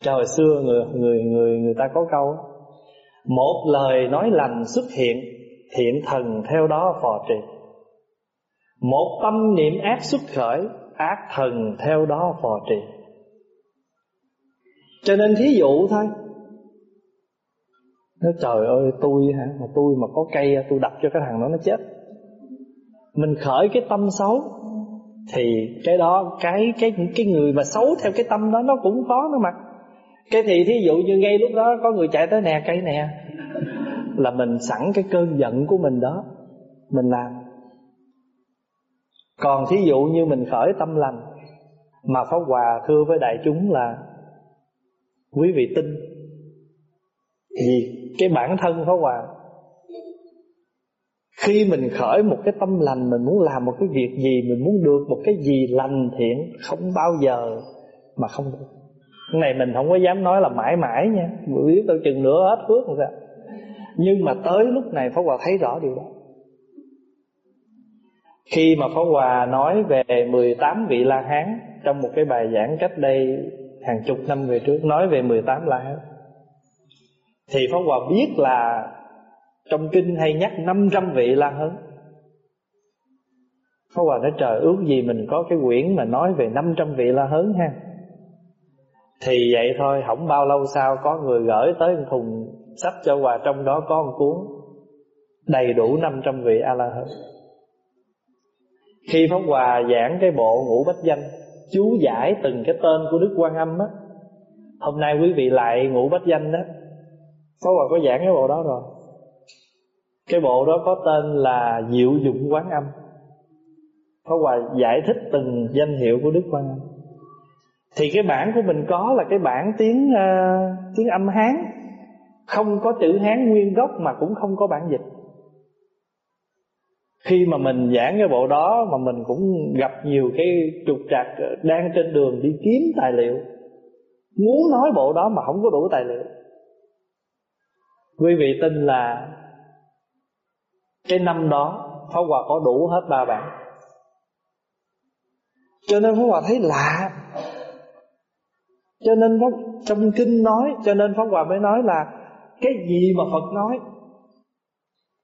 Cho hồi xưa người người người người ta có câu, Một lời nói lành xuất hiện, Thiện thần theo đó phò trì. Một tâm niệm ác xuất khởi, Ác thần theo đó phò trì. Cho nên thí dụ thôi Nói, trời ơi, tôi hả? Mà tôi mà có cây, tôi đập cho cái thằng đó nó chết. Mình khởi cái tâm xấu, Thì cái đó, Cái cái cái người mà xấu theo cái tâm đó, Nó cũng có nó mặt Cái thì thí dụ như ngay lúc đó Có người chạy tới, nè, cây nè. Là mình sẵn cái cơn giận của mình đó, Mình làm. Còn thí dụ như mình khởi tâm lành, Mà Pháp Hòa thưa với đại chúng là, Quý vị tin vì cái bản thân Pháp Hòa, Khi mình khởi một cái tâm lành, Mình muốn làm một cái việc gì, Mình muốn được một cái gì lành thiện, Không bao giờ mà không được. Cái này mình không có dám nói là mãi mãi nha mình Biết tôi chừng nữa hết phước làm sao. Nhưng mà tới lúc này Pháp Hòa thấy rõ điều đó. Khi mà Pháp Hòa nói về 18 vị La Hán Trong một cái bài giảng cách đây hàng chục năm về trước, Nói về 18 La Hán thì Pháp Hòa biết là Trong kinh hay nhắc 500 vị La Hán Pháp Hòa nói, trời, ước gì mình có cái quyển mà nói về 500 vị La hớn ha. Thì vậy thôi không bao lâu sau có người gửi tới một thùng sách cho Hòa, Trong đó có một cuốn đầy đủ 500 vị A-la-hớn khi Pháp Hòa giảng cái bộ ngũ bách danh, Chú giải từng cái tên của Đức Quan Âm á, Hôm nay quý vị lại ngũ bách danh đó Pháp Hòa có giảng cái bộ đó rồi. Cái bộ đó có tên là Diệu dụng quán âm. Pháp Hòa giải thích từng danh hiệu của Đức Quán Âm. Thì cái bản của mình có là cái bản tiếng uh, tiếng âm Hán. Không có chữ Hán nguyên gốc mà cũng không có bản dịch. Khi mà mình giảng cái bộ đó mà mình cũng gặp nhiều cái trục trặc ờ, đang trên đường đi kiếm tài liệu. Muốn nói bộ đó mà không có đủ tài liệu quý vị tin là cái năm đó Pháp Hòa có đủ hết ba bản cho nên Pháp Hòa thấy lạ. Cho nên Pháp, trong kinh nói cho nên Pháp Hòa mới nói là cái gì mà Phật nói?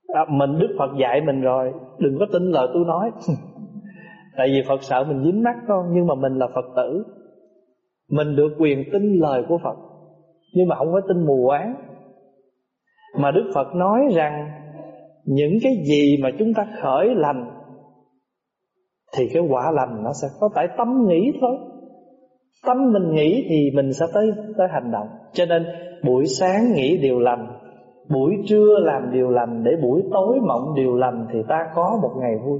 À, mình Đức Phật dạy mình rồi đừng có tin lời tôi nói. Tại vì Phật sợ mình dính mắt con nhưng mà mình là Phật tử. Mình được quyền tin lời của Phật. Nhưng mà không có tin mù quáng mà Đức Phật nói rằng, những cái gì mà chúng ta khởi lành, thì cái quả lành nó sẽ có tại tâm nghĩ thôi. Tâm mình nghĩ thì mình sẽ tới tới hành động. Cho nên buổi sáng nghĩ điều lành, Buổi trưa làm điều lành Để buổi tối mộng điều lành Thì ta có một ngày vui.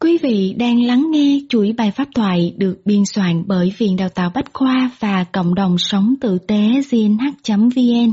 Quý vị đang lắng nghe chuỗi bài pháp thoại được biên soạn bởi Viện Đào tạo Bách Khoa và Cộng đồng Sống Tử tế gnh.vn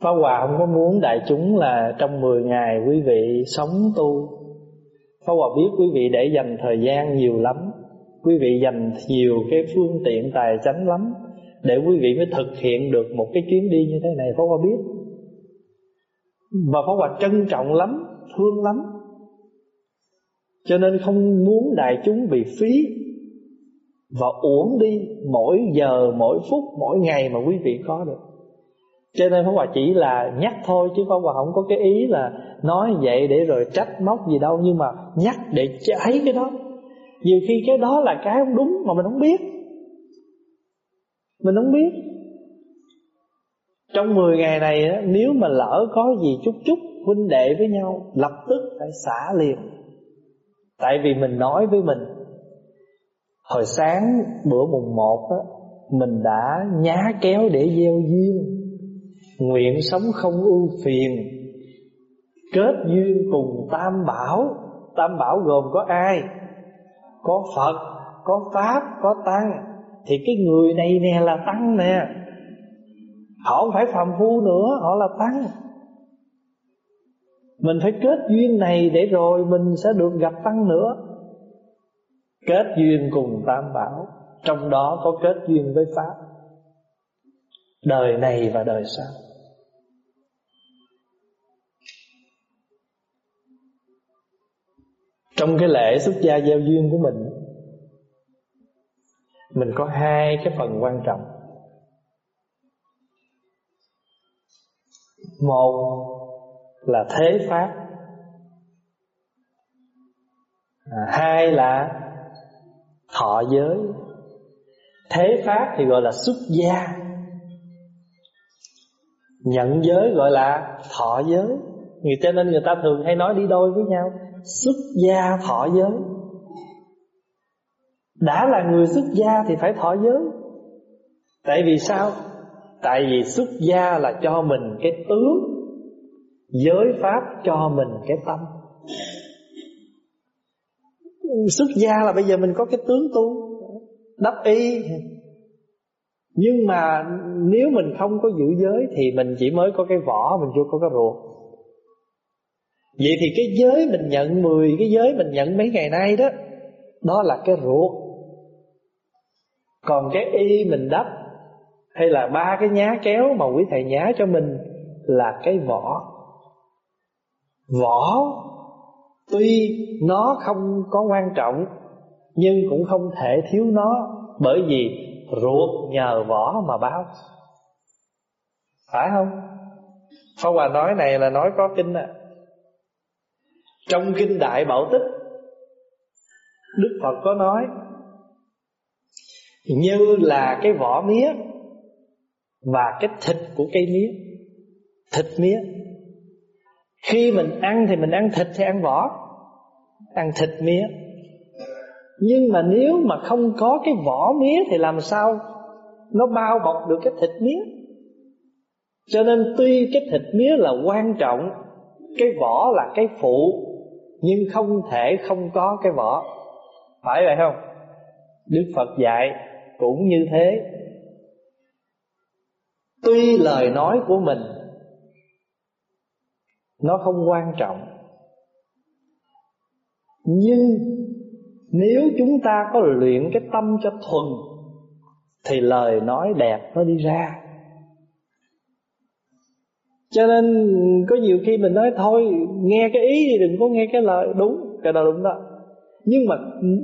Pháp Hòa không có muốn đại chúng là trong 10 ngày quý vị sống tu. Pháp Hòa biết quý vị để dành thời gian nhiều lắm Quý vị dành nhiều cái phương tiện tài chánh lắm Để quý vị mới thực hiện được một cái chuyến đi như thế này. Pháp Hòa biết. Và Pháp Hòa trân trọng lắm, thương lắm. Cho nên không muốn đại chúng bị phí và uổng đi mỗi giờ mỗi phút mỗi ngày mà quý vị có được cho nên Pháp Hòa chỉ là nhắc thôi, chứ Pháp Hòa không có cái ý là nói vậy để rồi trách móc gì đâu, nhưng mà nhắc để thấy cái đó. Nhiều khi cái đó là cái không đúng mà mình không biết. Mình không biết. Trong 10 ngày này nếu mà lỡ có gì chút chút huynh đệ với nhau, lập tức phải xả liền. Tại vì mình nói với mình, hồi sáng bữa mùng một á, mình đã nhá kéo để gieo duyên nguyện sống không ưu phiền. Kết duyên cùng tam bảo. Tam bảo gồm có ai? Có phật, có pháp, có tăng. Thì cái người này nè là tăng nè. Họ không phải phàm phu nữa, họ là tăng. Mình phải kết duyên này để rồi mình sẽ được gặp tăng nữa. Kết duyên cùng tam bảo. Trong đó có kết duyên với pháp. Đời này và đời sau. Trong cái lễ xuất gia giao duyên của mình mình có hai cái phần quan trọng. Một là thế pháp. À, hai là thọ giới. Thế pháp thì gọi là xuất gia. Nhận giới gọi là thọ giới. Người cho nên người ta thường hay nói đi đôi với nhau xuất gia thọ giới. Đã là người xuất gia thì phải thọ giới. Tại vì sao? Tại vì xuất gia là cho mình cái tướng giới pháp cho mình cái tâm. Xuất gia là bây giờ mình có cái tướng tu, đắp y. Nhưng mà nếu mình không có giữ giới thì mình chỉ mới có cái vỏ, mình chưa có cái ruột vậy thì cái giới mình nhận 10 cái giới mình nhận mấy ngày nay đó đó là cái ruột. Còn cái y mình đắp, hay là ba cái nhá kéo mà quý thầy nhá cho mình là cái vỏ. Vỏ, tuy nó không có quan trọng, nhưng cũng không thể thiếu nó, bởi vì ruột nhờ vỏ mà báo. Phải không? Pháp Hòa nói này là nói có kinh à. Trong kinh Đại Bảo Tích, Đức Phật có nói, Như là cái vỏ mía Và cái thịt của cây mía. Thịt mía. Khi mình ăn thì mình ăn thịt hay ăn vỏ, Ăn thịt mía. Nhưng mà nếu mà không có cái vỏ mía Thì làm sao Nó bao bọc được cái thịt mía? Cho nên tuy cái thịt mía là quan trọng cái vỏ là cái phụ, Nhưng không thể không có cái vỏ. Phải vậy không? Đức Phật dạy cũng như thế. Tuy lời nói của mình, Nó không quan trọng, Nhưng Nếu chúng ta có luyện cái tâm cho thuần, Thì lời nói đẹp nó đi ra. Cho nên có nhiều khi mình nói thôi Nghe cái ý thì đừng có nghe cái lời. Đúng, cái đó đúng đó. Nhưng mà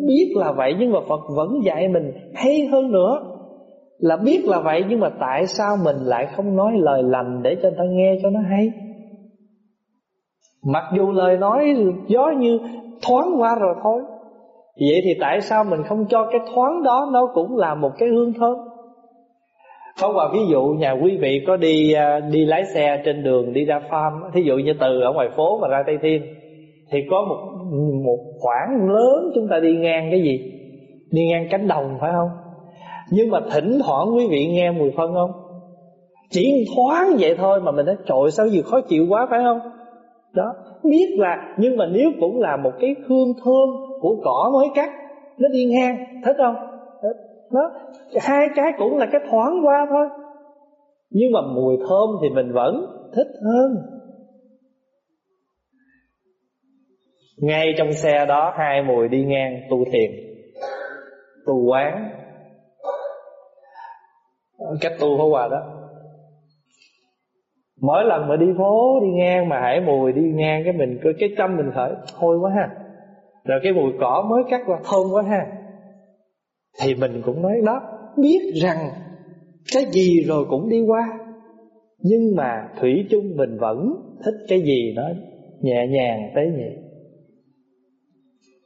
biết là vậy Nhưng mà Phật vẫn dạy mình hay hơn nữa. Là biết là vậy Nhưng mà tại sao mình lại không nói lời lành Để cho người ta nghe cho nó hay? Mặc dù lời nói gió như thoáng qua rồi thôi. Vậy thì tại sao mình không cho cái thoáng đó Nó cũng là một cái hương thơm? Có và ví dụ nhà quý vị có đi à, đi lái xe trên đường đi ra farm Thí dụ như từ ở ngoài phố mà ra Tây Thiên, Thì có một một khoảng lớn chúng ta đi ngang cái gì? Đi ngang cánh đồng phải không? Nhưng mà thỉnh thoảng quý vị nghe mùi phân không? Chỉ thoáng vậy thôi mà mình nói trội sao gì khó chịu quá, phải không? Đó, biết là, Nhưng mà nếu cũng là một cái hương thơm của cỏ mới cắt, Nó đi ngang, thích không. Đó, hai cái cũng là cái thoáng qua thôi. Nhưng mà mùi thơm thì mình vẫn thích hơn. Ngay trong xe đó, hai mùi đi ngang tu thiền, tu quán. Cách tu phá hòa đó. Mỗi lần mà đi phố, đi ngang mà hãy mùi đi ngang, cái mình cái tâm mình khởi thôi quá ha. Rồi cái mùi cỏ mới cắt qua, thơm quá ha. Thì mình cũng nói đó, Biết rằng cái gì rồi cũng đi qua. Nhưng mà Thủy chung mình vẫn thích cái gì nó nhẹ nhàng tế nhẹ.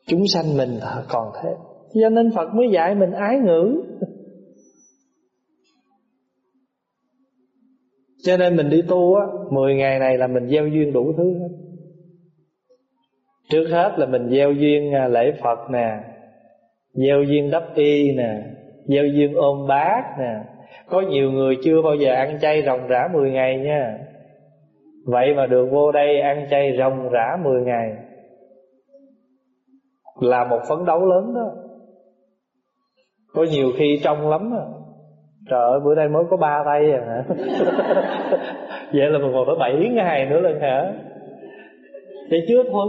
Chúng sanh mình còn thế. Cho nên Phật mới dạy mình ái ngữ. Cho nên mình đi tu á 10 ngày này là mình gieo duyên đủ thứ hết. Trước hết là mình gieo duyên à, lễ Phật nè Gieo duyên đắp y nè, Gieo duyên ôm bát nè. Có nhiều người chưa bao giờ ăn chay ròng rã 10 ngày nha. Vậy mà được vô đây ăn chay ròng rã 10 ngày Là một phấn đấu lớn đó. Có nhiều khi trong lắm đó. Trời ơi, bữa nay mới có ba tay à hả? Vậy là mình còn phải bảy ngày nữa lần hả? Để chưa thuận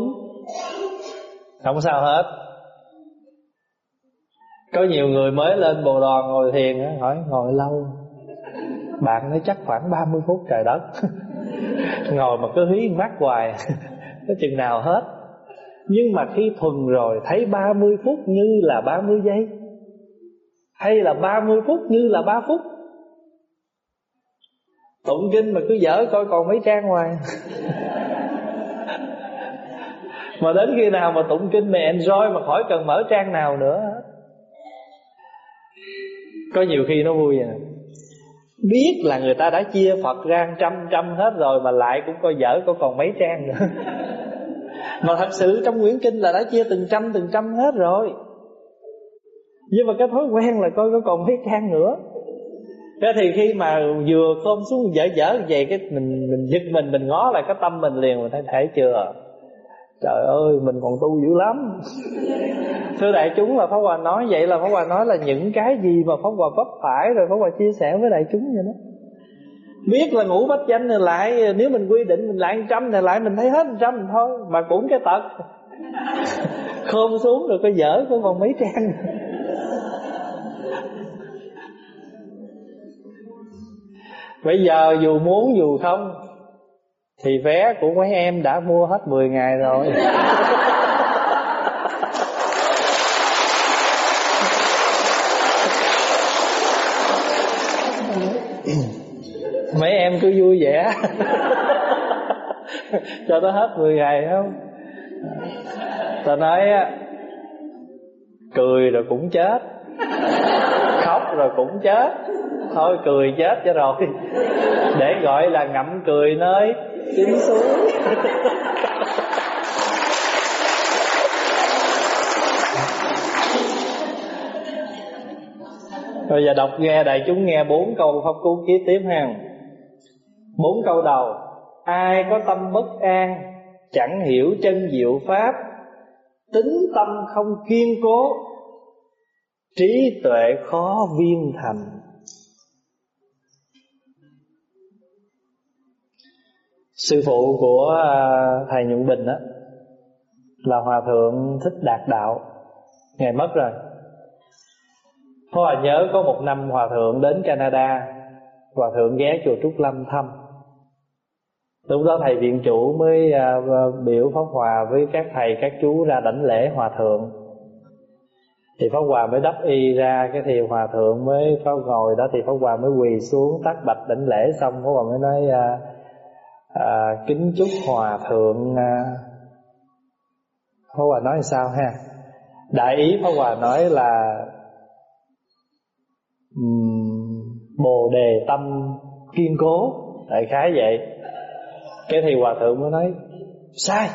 Không sao hết. Có nhiều người mới lên bồ đoàn ngồi thiền Hỏi, ngồi lâu? Bạn nói chắc khoảng 30 phút trời đất. Ngồi mà cứ hí mắt hoài, Có chừng nào hết. Nhưng mà khi thuần rồi, Thấy 30 phút như là 30 giây. Hay là 30 phút như là 3 phút. Tụng kinh mà cứ dở coi còn mấy trang ngoài Mà đến khi nào mà tụng kinh mày enjoy Mà khỏi cần mở trang nào nữa. Có nhiều khi nó vui à. Biết là người ta đã chia Phật ra trăm trăm hết rồi Mà lại cũng coi dở có còn mấy trang nữa. Mà thật sự trong Nguyễn Kinh là đã chia từng trăm từng trăm hết rồi. Nhưng mà cái thói quen là coi có còn mấy trang nữa. Thế thì khi mà vừa khom xuống dở dở về cái mình mình giật mình mình ngó lại cái tâm mình liền mình thấy thể chưa? Trời ơi, mình còn tu dữ lắm. Thưa đại chúng, là Pháp Hòa nói vậy là Pháp Hòa nói là những cái gì mà Pháp Hòa vấp phải rồi Pháp Hòa chia sẻ với đại chúng vậy đó. Biết là ngủ bách danh thì lại, Nếu mình quy định mình lại trăm thì lại mình thấy hết trăm thôi, Mà cũng cái tật. Khôn xuống rồi có dở có còn mấy trang. Bây giờ dù muốn dù không thì vé của mấy em đã mua hết 10 ngày rồi. Mấy em cứ vui vẻ. Cho nó hết 10 ngày không? Ta nói Cười rồi cũng chết. Khóc rồi cũng chết. Thôi cười chết cho rồi. Để gọi là ngậm cười nơi tiến số. Rồi giờ đọc nghe đại chúng nghe bốn câu pháp cú ký tiếp ha. Bốn câu đầu. Ai có tâm bất an, Chẳng hiểu chân diệu pháp. Tính tâm không kiên cố, Trí tuệ khó viên thành. Sư phụ của à, thầy nhuận bình đó là hòa thượng thích đạt đạo. Ngài mất rồi. Hòa nhớ có một năm hòa thượng đến Canada, Hòa thượng ghé chùa Trúc Lâm thăm. Lúc đó thầy viện chủ mới à, biểu Pháp Hòa với các thầy, các chú ra đảnh lễ Hòa thượng. Thì Pháp Hòa mới đắp y ra, Cái thì Hòa thượng mới có ngồi đó, Thì Pháp Hòa mới quỳ xuống tắt bạch đảnh lễ xong. Pháp Hòa mới nói à, à, kính chúc hòa thượng à, Pháp Hòa nói sao ha? Đại ý Pháp Hòa nói là um, Bồ đề tâm kiên cố. Đại khái vậy. Cái thì Hòa thượng mới nói Sai.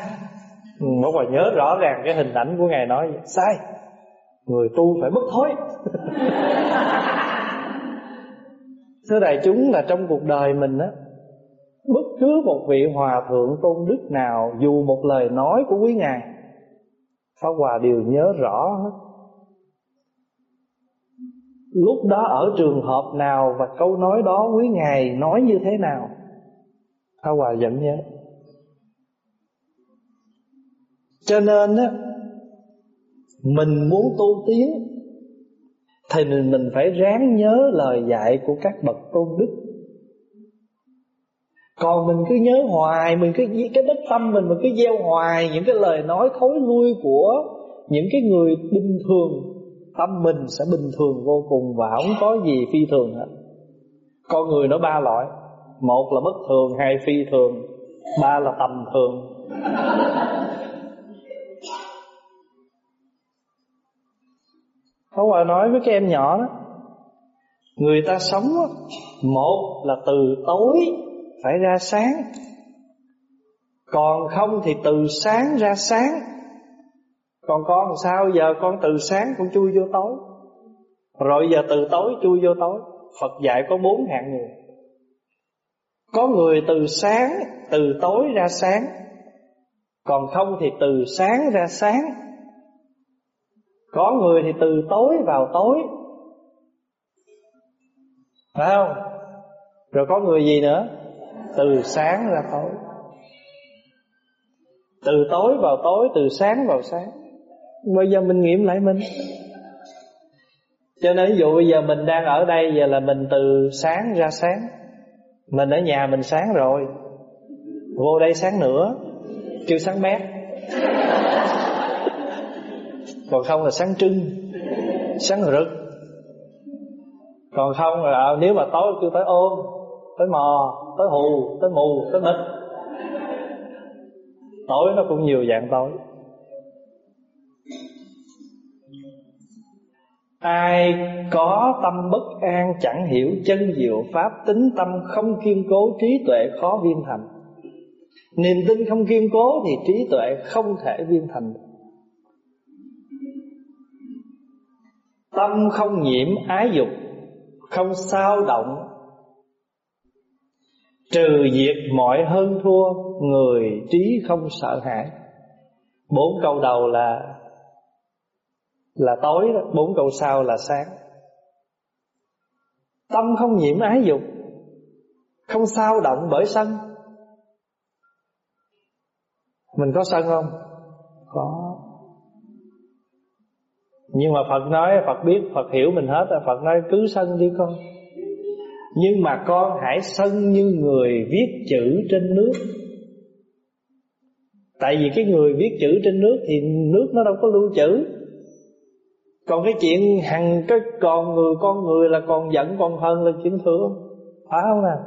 Pháp Hòa nhớ rõ ràng cái hình ảnh của Ngài nói Sai. Người tu phải bất thối. Thưa đại chúng là trong cuộc đời mình á cứ một vị hòa thượng tôn đức nào Dù một lời nói của quý ngài? Pháp Hòa đều nhớ rõ hết. Lúc đó ở trường hợp nào Và câu nói đó quý ngài nói như thế nào? Pháp Hòa vẫn nhớ. Cho nên á, Mình muốn tu tiến Thì mình phải ráng nhớ lời dạy của các bậc tôn đức còn mình cứ nhớ hoài mình cứ cái đất tâm mình mình cứ gieo hoài những cái lời nói thối lui của những cái người bình thường. Tâm mình sẽ bình thường vô cùng Và không có gì phi thường hết. Con người nó ba loại. Một là bất thường, hai phi thường Ba là tầm thường. Có qua nói với các em nhỏ đó Người ta sống Một là từ tối phải ra sáng. Còn không thì từ sáng ra sáng. Còn con sao giờ con từ sáng con chui vô tối? Rồi giờ từ tối chui vô tối. Phật dạy có bốn hạng người. Có người từ sáng, Từ tối ra sáng. Còn không thì từ sáng ra sáng. Có người thì từ tối vào tối. Phải không? Rồi có người gì nữa? Từ sáng ra tối. Từ tối vào tối, từ sáng vào sáng. Bây giờ mình nghiệm lại mình. Cho nên ví dụ bây giờ mình đang ở đây, giờ là mình từ sáng ra sáng. Mình ở nhà mình sáng rồi. Vô đây sáng nữa. Kêu sáng mét còn không là sáng trưng, sáng rực. Còn không là à, nếu mà tối kêu tới ôm, tới mò tới hù, tới mù, tới mịt. Tối nó cũng nhiều dạng tối. Ai có tâm bất an chẳng hiểu chân diệu pháp Tính tâm không kiên cố, trí tuệ khó viên thành. Niềm tin không kiên cố thì trí tuệ không thể viên thành. Tâm không nhiễm ái dục, không sao động trừ diệt mọi hơn thua, người trí không sợ hãi. Bốn câu đầu là là tối đó, bốn câu sau là sáng. Tâm không nhiễm ái dục, không sao động bởi sân. Mình có sân không? Có. Nhưng mà Phật nói, Phật biết, Phật hiểu mình hết Phật nói, cứ sân đi con. Nhưng mà con hãy sân như người viết chữ trên nước. Tại vì cái người viết chữ trên nước Thì nước nó đâu có lưu chữ Còn cái chuyện hằng cái còn người con người là còn giận còn hơn là chuyện thương, Phải không nào?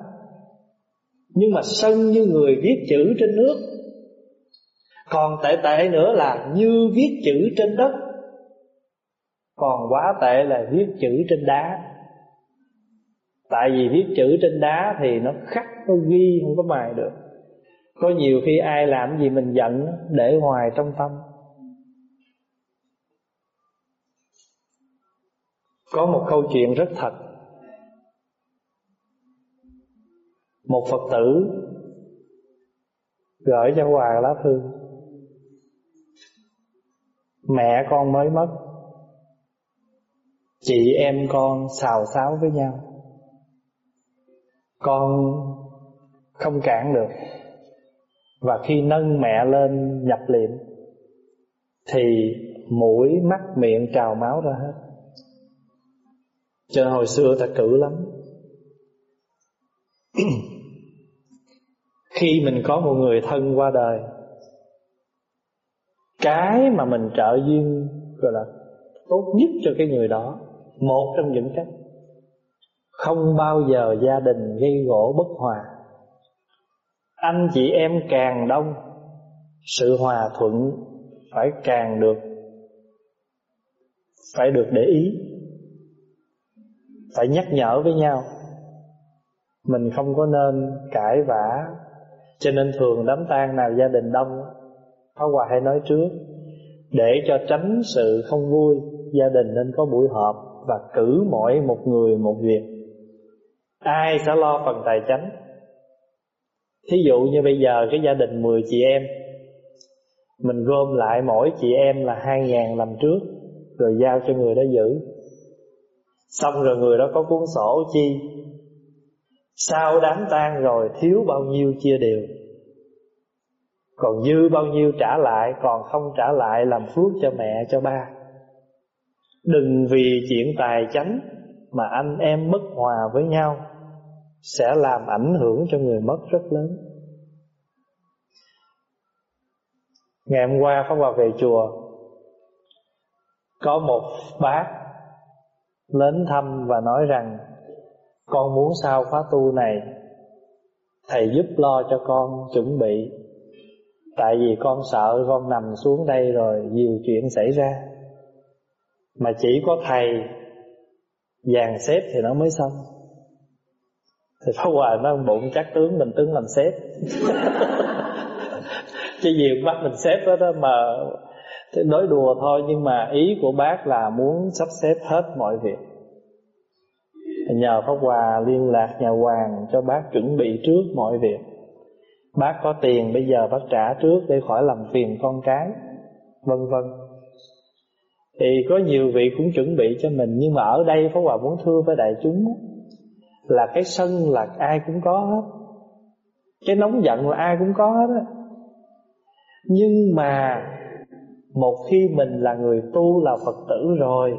Nhưng mà sân như người viết chữ trên nước. Còn tệ tệ nữa là như viết chữ trên đất. Còn quá tệ là viết chữ trên đá. Tại vì viết chữ trên đá thì nó khắc, nó ghi, không có mài được. Có nhiều khi ai làm gì mình giận để hoài trong tâm. Có một câu chuyện rất thật. Một Phật tử Gửi cho Hòa lá thư. Mẹ con mới mất. Chị em con xào xáo với nhau. Con không cản được. Và khi nâng mẹ lên nhập liệm Thì mũi, mắt, miệng trào máu ra hết. Cho hồi xưa ta cử lắm. Khi mình có một người thân qua đời Cái mà mình trợ duyên gọi là tốt nhất cho cái người đó một trong những cách không bao giờ gia đình gây gỗ bất hòa. Anh chị em càng đông, sự hòa thuận phải càng được, phải được để ý. Phải nhắc nhở với nhau, mình không có nên cãi vã. Cho nên thường đám tang nào gia đình đông, Pháp Hòa hay nói trước, Để cho tránh sự không vui, Gia đình nên có buổi họp và cử mỗi một người một việc ai sẽ lo phần tài chánh? Thí dụ như bây giờ cái gia đình 10 chị em, mình gom lại mỗi chị em là hai ngàn làm trước, rồi giao cho người đó giữ. Xong rồi người đó có cuốn sổ chi? Sau đám tang rồi thiếu bao nhiêu chia đều. Còn dư bao nhiêu trả lại, còn không trả lại làm phước cho mẹ, cho ba. Đừng vì chuyện tài chánh Mà anh em bất hòa với nhau. Sẽ làm ảnh hưởng cho người mất rất lớn. Ngày hôm qua, Pháp Hòa về chùa, Có một bác Đến thăm và nói rằng, Con muốn sao khóa tu này? Thầy giúp lo cho con chuẩn bị. Tại vì con sợ con nằm xuống đây rồi Nhiều chuyện xảy ra. Mà chỉ có thầy, Dàn xếp thì nó mới xong. Thì Pháp Hòa nó bụng chắc tướng mình tướng làm sếp. Chứ gì bắt mình sếp đó, đó mà Nói đùa thôi Nhưng mà ý của bác là muốn sắp xếp hết mọi việc. Nhờ Pháp Hòa liên lạc nhà hoàng Cho bác chuẩn bị trước mọi việc. Bác có tiền bây giờ bác trả trước Để khỏi làm phiền con cái Vân vân. Thì có nhiều vị cũng chuẩn bị cho mình Nhưng mà ở đây Pháp Hòa muốn thưa với đại chúng là cái sân là ai cũng có hết. Cái nóng giận là ai cũng có hết á. Nhưng mà Một khi mình là người tu, là Phật tử rồi,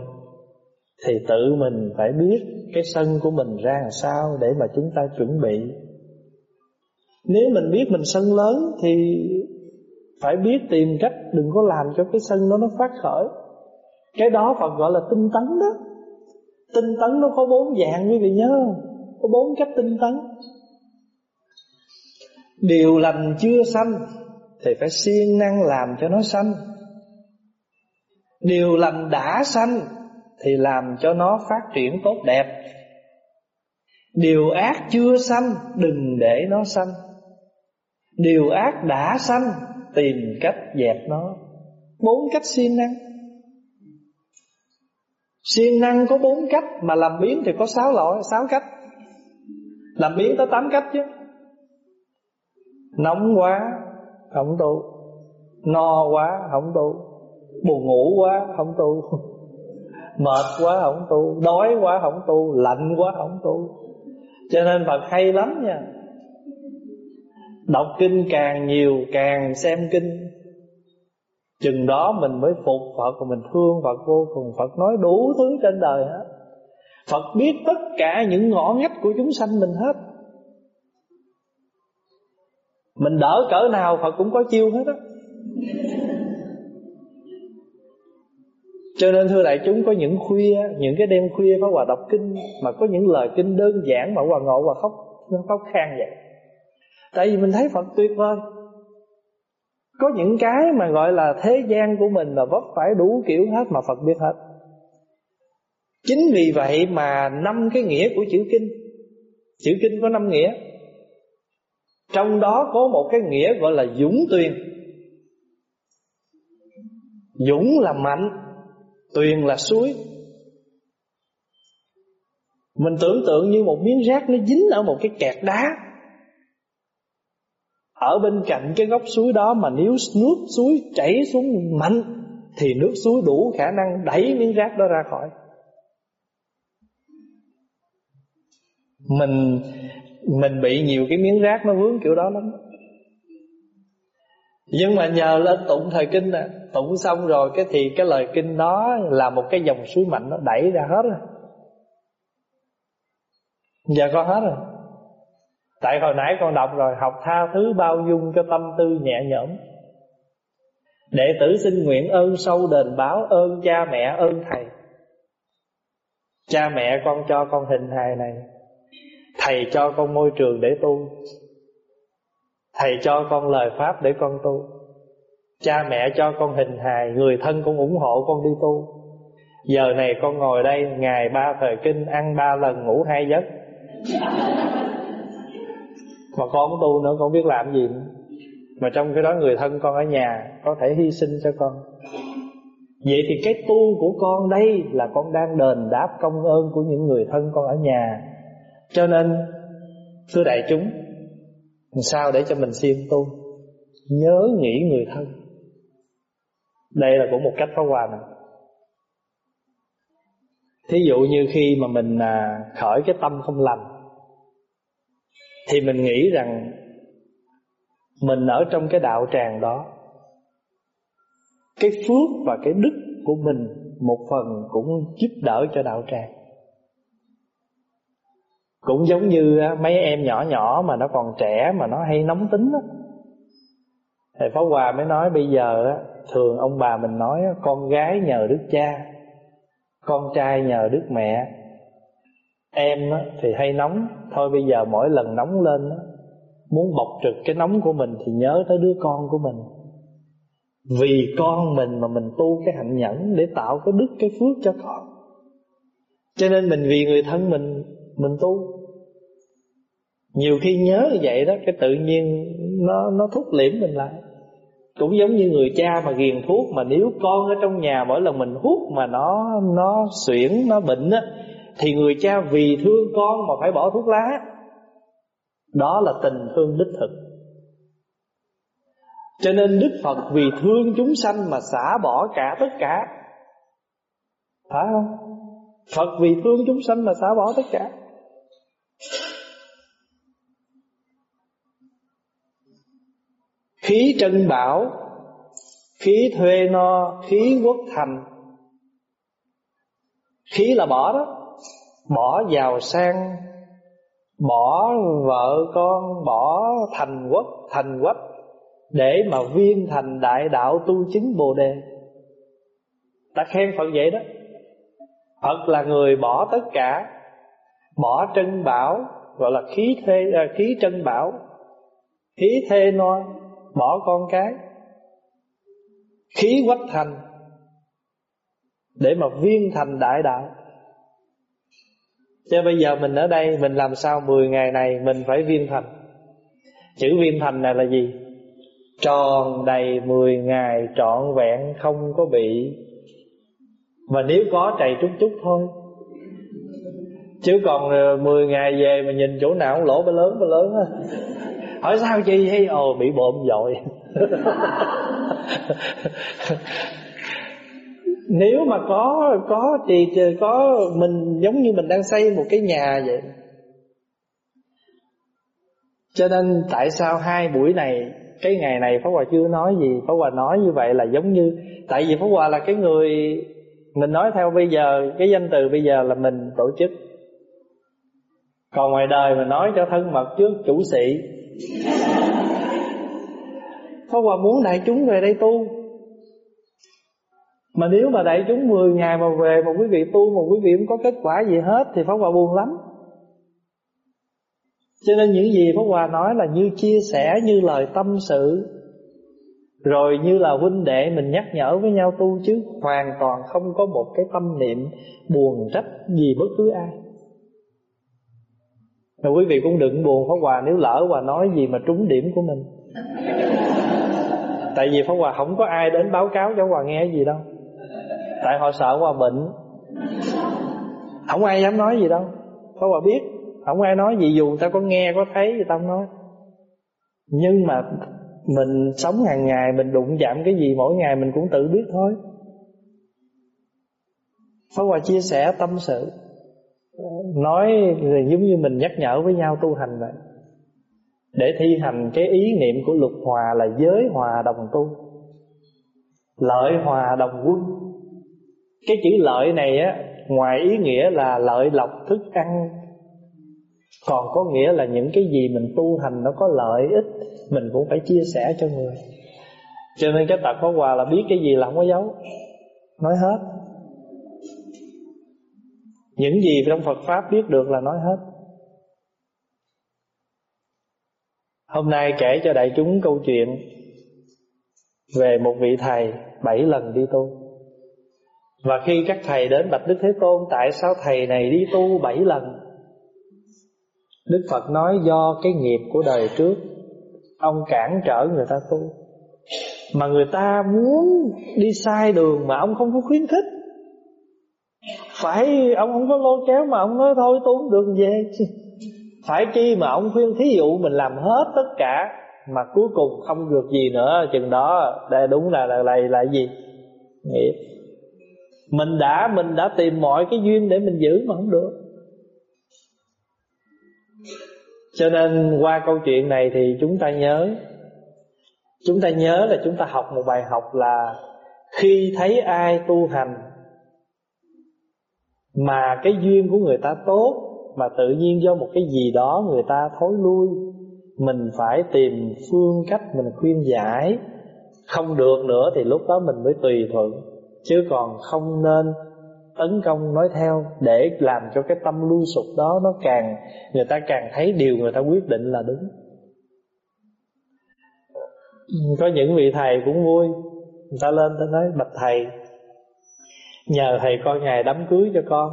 Thì tự mình phải biết Cái sân của mình ra làm sao Để mà chúng ta chuẩn bị. Nếu mình biết mình sân lớn Thì phải biết tìm cách Đừng có làm cho cái sân đó nó phát khởi Cái đó Phật gọi là tinh tấn đó. Tinh tấn nó có bốn dạng, quý vị nhớ có bốn cách tinh tấn. Điều lành chưa sanh Thì phải siêng năng làm cho nó sanh. Điều lành đã sanh Thì làm cho nó phát triển tốt đẹp. Điều ác chưa sanh, Đừng để nó sanh. Điều ác đã sanh, Tìm cách dẹp nó. Bốn cách siêng năng. Siêng năng có bốn cách, Mà làm biến thì có sáu loại, Sáu cách. Làm biến tới tám cách chứ. Nóng quá, Không tu. No quá, không tu. Buồn ngủ quá, không tu. Mệt quá, không tu. Đói quá, không tu. Lạnh quá, không tu. Cho nên Phật hay lắm nha. Đọc kinh càng nhiều, càng xem kinh. Chừng đó mình mới phục Phật Và mình thương Phật vô cùng. Phật nói đủ thứ trên đời hết. Phật biết tất cả những ngõ ngách của chúng sanh mình hết. Mình đỡ cỡ nào Phật cũng có chiêu hết á. Cho nên thưa đại chúng, có những khuya, Những cái đêm khuya Pháp Hòa đọc kinh, Mà có những lời kinh đơn giản Mà Hòa ngộ, Hòa khóc khóc khan vậy. Tại vì mình thấy Phật tuyệt vời. Có những cái mà gọi là thế gian của mình là vấp phải đủ kiểu hết mà Phật biết hết. Chính vì vậy mà năm cái nghĩa của chữ kinh Chữ kinh có năm nghĩa. Trong đó có một cái nghĩa gọi là dũng tuyền. Dũng là mạnh, Tuyền là suối. Mình tưởng tượng như một miếng rác nó dính ở một cái kẹt đá. Ở bên cạnh cái góc suối đó mà nếu nước suối chảy xuống mạnh Thì nước suối đủ khả năng đẩy miếng rác đó ra khỏi. Mình mình bị nhiều cái miếng rác nó vướng kiểu đó lắm. Nhưng mà nhờ lên tụng thời kinh à, Tụng xong rồi cái thì cái lời kinh đó Là một cái dòng suối mạnh nó đẩy ra hết rồi. Giờ con hết rồi. Tại hồi nãy con đọc rồi Học tha thứ bao dung cho tâm tư nhẹ nhõm. Đệ tử xin nguyện ơn sâu đền báo Ơn cha mẹ ơn thầy. Cha mẹ con cho con hình hài này. Thầy cho con môi trường để tu. Thầy cho con lời pháp để con tu. Cha mẹ cho con hình hài, Người thân cũng ủng hộ con đi tu. Giờ này con ngồi đây Ngày ba thời kinh Ăn ba lần ngủ hai giấc. Mà con không tu nữa, con biết làm gì nữa. mà trong cái đó người thân con ở nhà có thể hy sinh cho con. Vậy thì cái tu của con đây là con đang đền đáp công ơn của những người thân con ở nhà cho nên, thưa đại chúng, làm sao để cho mình siêng tu? Nhớ nghĩ người thân. Đây là cũng một cách phá hòa này thí dụ như khi mà mình à, khởi cái tâm không lành, thì mình nghĩ rằng mình ở trong cái đạo tràng đó, cái phước và cái đức của mình một phần cũng giúp đỡ cho đạo tràng cũng giống như mấy em nhỏ nhỏ mà nó còn trẻ mà nó hay nóng tính đó. Thầy Pháp Hòa mới nói bây giờ thường ông bà mình nói con gái nhờ đức cha, con trai nhờ đức mẹ. Em thì hay nóng. Thôi bây giờ mỗi lần nóng lên muốn bộc trực cái nóng của mình thì nhớ tới đứa con của mình. Vì con mình mà mình tu cái hạnh nhẫn để tạo cái đức, cái phước cho con. Cho nên mình vì người thân mình mình tu nhiều khi nhớ như vậy đó, cái tự nhiên nó nó thúc liễm mình lại. Cũng giống như người cha mà ghiền thuốc, mà nếu con ở trong nhà mỗi lần mình hút mà nó nó xuyển, nó bệnh á, thì người cha vì thương con mà phải bỏ thuốc lá. Đó là tình thương đích thực. Cho nên Đức Phật vì thương chúng sanh mà xả bỏ cả tất cả. Phải không? Phật vì thương chúng sanh mà xả bỏ tất cả. Khí trân bảo Khí thuê no Khí quốc thành. Khí là bỏ đó. Bỏ giàu sang Bỏ vợ con Bỏ thành quốc Thành quách Để mà viên thành đại đạo tu chứng Bồ Đề. Ta khen Phật vậy đó. Phật là người bỏ tất cả Bỏ trân bảo Gọi là khí thuê à, khí trân bảo. Khí thê no Bỏ con cái. Khí quách thành Để mà viên thành đại đạo. Chứ bây giờ mình ở đây, Mình làm sao 10 ngày này Mình phải viên thành? Chữ viên thành này là gì? Tròn đầy 10 ngày trọn vẹn, Không có bị. Mà nếu có, trầy chút chút thôi. Chứ còn ờ, 10 ngày về Mà nhìn chỗ nào cũng lỗ bá lớn bá lớn á. Hỏi sao chi hay Ồ, bị bộm dội nếu mà có có thì có mình, giống như mình đang xây một cái nhà vậy. Cho nên tại sao hai buổi này, cái ngày này Pháp Hòa chưa nói gì? Pháp Hòa nói như vậy là giống như, tại vì Pháp Hòa là cái người, mình nói theo bây giờ, cái danh từ bây giờ là mình tổ chức. Còn ngoài đời mà nói cho thân mật trước chủ sĩ. Pháp Hòa muốn đại chúng về đây tu. Mà nếu mà đại chúng 10 ngày mà về Mà quý vị tu mà quý vị không có kết quả gì hết Thì Pháp Hòa buồn lắm. Cho nên những gì Pháp Hòa nói là như chia sẻ, Như lời tâm sự, Rồi như là huynh đệ Mình nhắc nhở với nhau tu chứ, Hoàn toàn không có một cái tâm niệm Buồn trách gì bất cứ ai. Rồi quý vị cũng đừng buồn Pháp Hòa, Nếu lỡ Hòa nói gì mà trúng điểm của mình. Tại vì Pháp Hòa không có ai đến báo cáo cho Hòa nghe gì đâu. Tại họ sợ Hòa bệnh. Không ai dám nói gì đâu. Pháp Hòa biết, Không ai nói gì, dù người ta có nghe, có thấy người ta không nói. Nhưng mà Mình sống hàng ngày, Mình đụng chạm cái gì mỗi ngày Mình cũng tự biết thôi. Pháp Hòa chia sẻ tâm sự. Nói giống như mình nhắc nhở với nhau tu hành vậy. Để thi hành cái ý niệm của luật hòa là giới hòa đồng tu. Lợi hòa đồng quân. Cái chữ lợi này á, ngoài ý nghĩa là lợi lộc thức ăn. Còn có nghĩa là những cái gì mình tu hành nó có lợi ích, mình cũng phải chia sẻ cho người. Cho nên cái tập có hòa là biết cái gì là không có giấu nói hết những gì trong Phật pháp biết được là nói hết Hôm nay kể cho đại chúng câu chuyện về một vị thầy bảy lần đi tu. Và khi các thầy đến bạch Đức Thế Tôn, tại sao thầy này đi tu bảy lần? Đức Phật nói do cái nghiệp của đời trước, ông cản trở người ta tu. Mà người ta muốn đi sai đường mà ông không có khuyến khích. Phải ông không có lôi kéo mà ông nói thôi tu không được về phải chi mà ông khuyên thí dụ mình làm hết tất cả mà cuối cùng không được gì nữa chừng đó đây đúng là là là, là gì? Nghiệp. Mình đã mình đã tìm mọi cái duyên để mình giữ mà không được. Cho nên qua câu chuyện này thì chúng ta nhớ chúng ta nhớ là chúng ta học một bài học là khi thấy ai tu hành mà cái duyên của người ta tốt, mà tự nhiên do một cái gì đó người ta thối lui, mình phải tìm phương cách mình khuyên giải. Không được nữa thì lúc đó mình mới tùy thuận, chứ còn không nên tấn công nói theo để làm cho cái tâm lưu sụp đó nó càng, người ta càng thấy điều người ta quyết định là đúng. Có những vị thầy cũng vui, người ta lên ta nói, bạch thầy nhờ thầy coi ngày đám cưới cho con.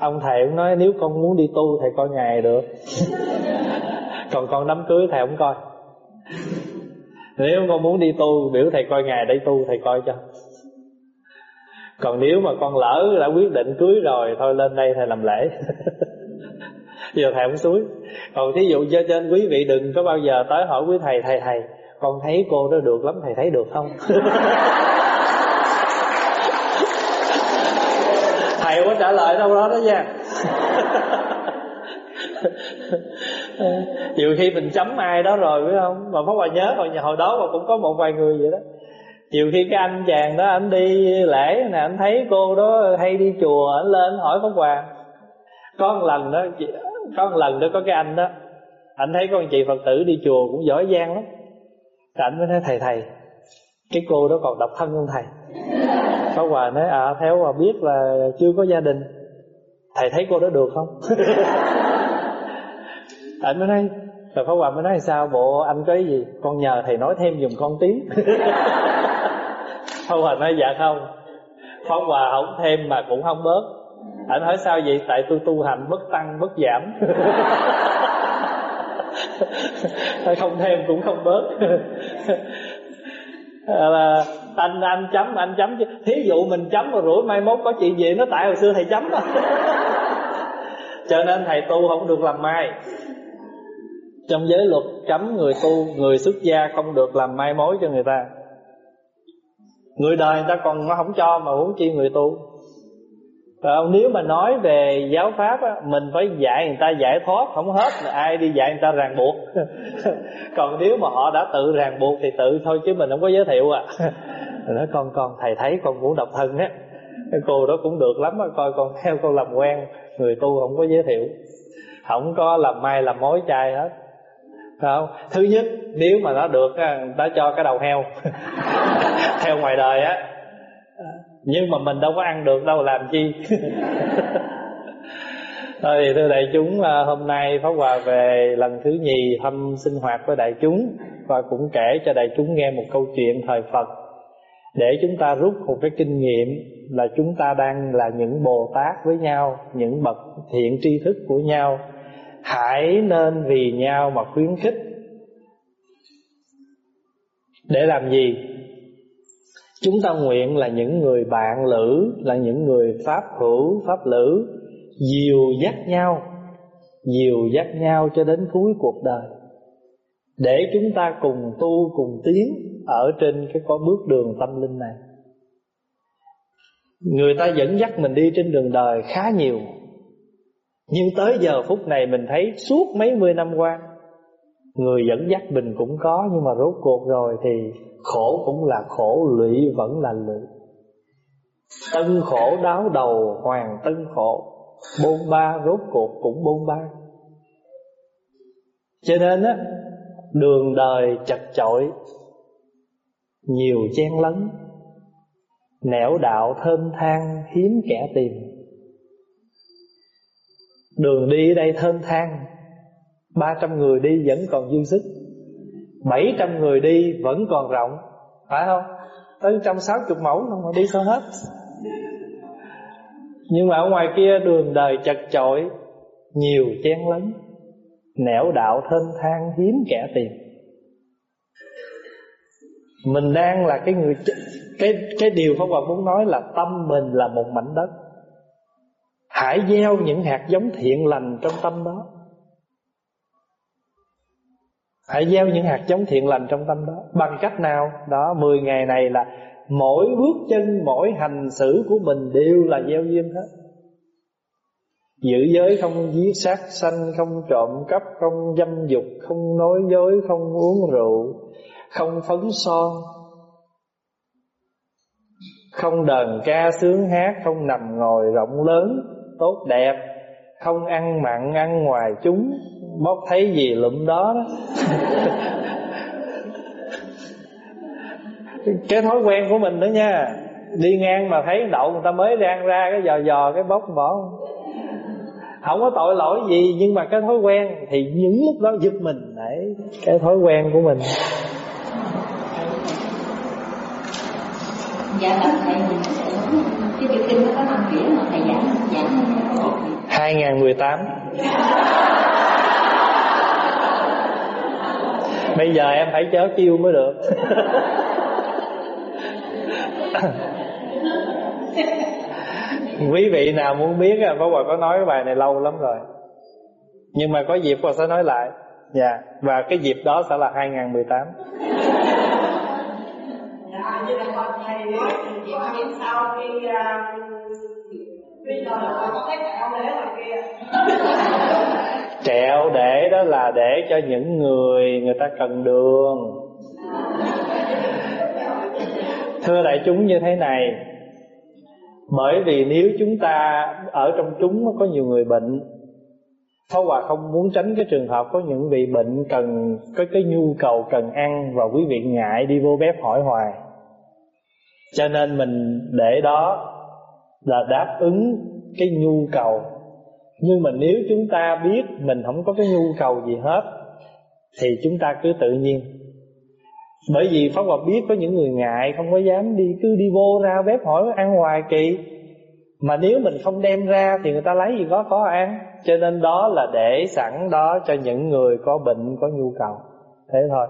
Ông thầy cũng nói, nếu con muốn đi tu thầy coi ngày được. Còn con đám cưới thầy không coi. Nếu con muốn đi tu, biểu thầy coi ngày để tu thầy coi cho. Còn nếu mà con lỡ đã quyết định cưới rồi, thôi lên đây thầy làm lễ. Giờ thầy không suối còn thí dụ cho trên, quý vị đừng có bao giờ tới hỏi quý thầy thầy thầy, con thấy cô đó được lắm, thầy thấy được không? thầy không có trả lời đâu, đó đó nha. Nhiều khi mình chấm ai đó rồi, phải không? Mà pháp hòa nhớ hồi hồi đó mà cũng có một vài người vậy đó. Nhiều khi cái anh chàng đó, anh đi lễ nè, anh thấy cô đó hay đi chùa, anh lên hỏi pháp hòa. Có một lần đó, có một lần đó có cái anh đó, anh thấy con chị phật tử đi chùa cũng giỏi giang lắm. Anh mới nói, thầy thầy, cái cô đó còn độc thân không thầy pháp hòa nói à theo hòa biết là chưa có gia đình. Thầy thấy cô đó được không? Anh mới nói rồi pháp hòa mới nói sao bộ anh có cái gì? Con nhờ thầy nói thêm dùm con tiếng pháp hòa nói dạ không. Pháp hòa không thêm mà cũng không bớt. Anh hỏi sao vậy? Tại tôi tu hành bất tăng bất giảm. Không thêm cũng không bớt. Là anh anh chấm anh chấm chứ. Thí dụ mình chấm mà rủi mai mốt có chuyện gì nó tại hồi xưa thầy chấm đó. Cho nên thầy tu không được làm mai. Trong giới luật cấm người tu người xuất gia không được làm mai mối cho người ta. Người đời người ta còn nó không cho mà huống chi người tu. Rồi nếu mà nói về giáo pháp á, mình phải dạy người ta giải thoát không hết là ai đi dạy người ta ràng buộc. Còn nếu mà họ đã tự ràng buộc thì tự thôi chứ mình không có giới thiệu à. nói, con con, thầy thấy con cũng độc thân á. Cái cô đó cũng được lắm á, coi con theo con làm quen, người tu không có giới thiệu. Không có làm mai làm mối chai hết. Không? Thứ nhất, nếu mà nó được nó cho cái đầu heo. Theo ngoài đời á. Nhưng mà mình đâu có ăn được, đâu làm chi. Thôi thì thưa đại chúng à, hôm nay Pháp Hòa về lần thứ nhì thăm sinh hoạt với đại chúng. Và cũng kể cho đại chúng nghe một câu chuyện thời Phật. Để chúng ta rút một cái kinh nghiệm là chúng ta đang là những Bồ Tát với nhau Những bậc thiện tri thức của nhau. Hãy nên vì nhau mà khuyến khích. Để làm gì? Chúng ta nguyện là những người bạn lữ Là những người pháp hữu, pháp lữ Dìu dắt nhau Dìu dắt nhau cho đến cuối cuộc đời. Để chúng ta cùng tu, cùng tiến. Ở trên cái con bước đường tâm linh này. Người ta dẫn dắt mình đi trên đường đời khá nhiều. Nhưng tới giờ phút này mình thấy suốt mấy mươi năm qua, Người dẫn dắt mình cũng có Nhưng mà rốt cuộc rồi thì khổ cũng là khổ, Lụy vẫn là lụy. Tân khổ đáo đầu, hoàng tân khổ, Bôn ba rốt cuộc cũng bôn ba. Cho nên á, Đường đời chật chội nhiều chen lấn. Nẻo đạo thơm than hiếm kẻ tìm. Đường đi ở đây thơm than, ba trăm người đi vẫn còn dư sức. Bảy trăm người đi vẫn còn rộng. Phải không? Tới trăm sáu chục mẫu không mà đi sao hết. Nhưng mà ở ngoài kia đường đời chật chội, Nhiều chen lấn. Nẻo đạo thơm thang hiếm kẻ tìm. Mình đang là cái người Cái cái điều Pháp Hòa muốn nói là Tâm mình là một mảnh đất. Hãy gieo những hạt giống thiện lành trong tâm đó. Hãy gieo những hạt giống thiện lành trong tâm đó. Bằng cách nào? Đó, 10 ngày này là Mỗi bước chân, mỗi hành xử của mình Đều là gieo duyên hết. Giữ giới không giết sát sanh Không trộm cắp, không dâm dục Không nói dối, không uống rượu. Không phấn son Không đờn ca sướng hát Không nằm ngồi rộng lớn Tốt đẹp Không ăn mặn ăn ngoài chúng Bóc thấy gì lụm đó, đó. Cái thói quen của mình đó nha đi ngang mà thấy đậu người ta mới rang ra cái dò dò cái bóc bỏ không có tội lỗi gì nhưng mà cái thói quen thì những lúc đó giúp mình để cái thói quen của mình dạ bác thầy cái kinh nó có năm mà thầy giảng giảng có một 2018 Bây giờ em phải chớ chiêu mới được. Quý vị nào muốn biết Pháp Hòa có nói cái bài này lâu lắm rồi. Nhưng mà có dịp Hòa sẽ nói lại. Dạ Và cái dịp đó sẽ là 2018 như là con thầy nói chuyện chuyện sau khi à, bây giờ là có cái kẹo để ngoài kia Trẹo để đó là để cho những người người ta cần đường Thưa đại chúng như thế này, Bởi vì nếu chúng ta ở trong chúng có nhiều người bệnh, Pháp Hòa không muốn tránh cái trường hợp có những vị bệnh cần, có cái nhu cầu cần ăn và quý vị ngại đi vô bếp hỏi hoài. Cho nên mình để đó là đáp ứng cái nhu cầu. Nhưng mà nếu chúng ta biết mình không có cái nhu cầu gì hết, thì chúng ta cứ tự nhiên. Bởi vì pháp hòa biết có những người ngại, không có dám đi, cứ đi vô ra bếp hỏi ăn hoài kỳ mà nếu mình không đem ra thì người ta lấy gì có có ăn. Cho nên đó là để sẵn đó cho những người có bệnh, có nhu cầu. Thế thôi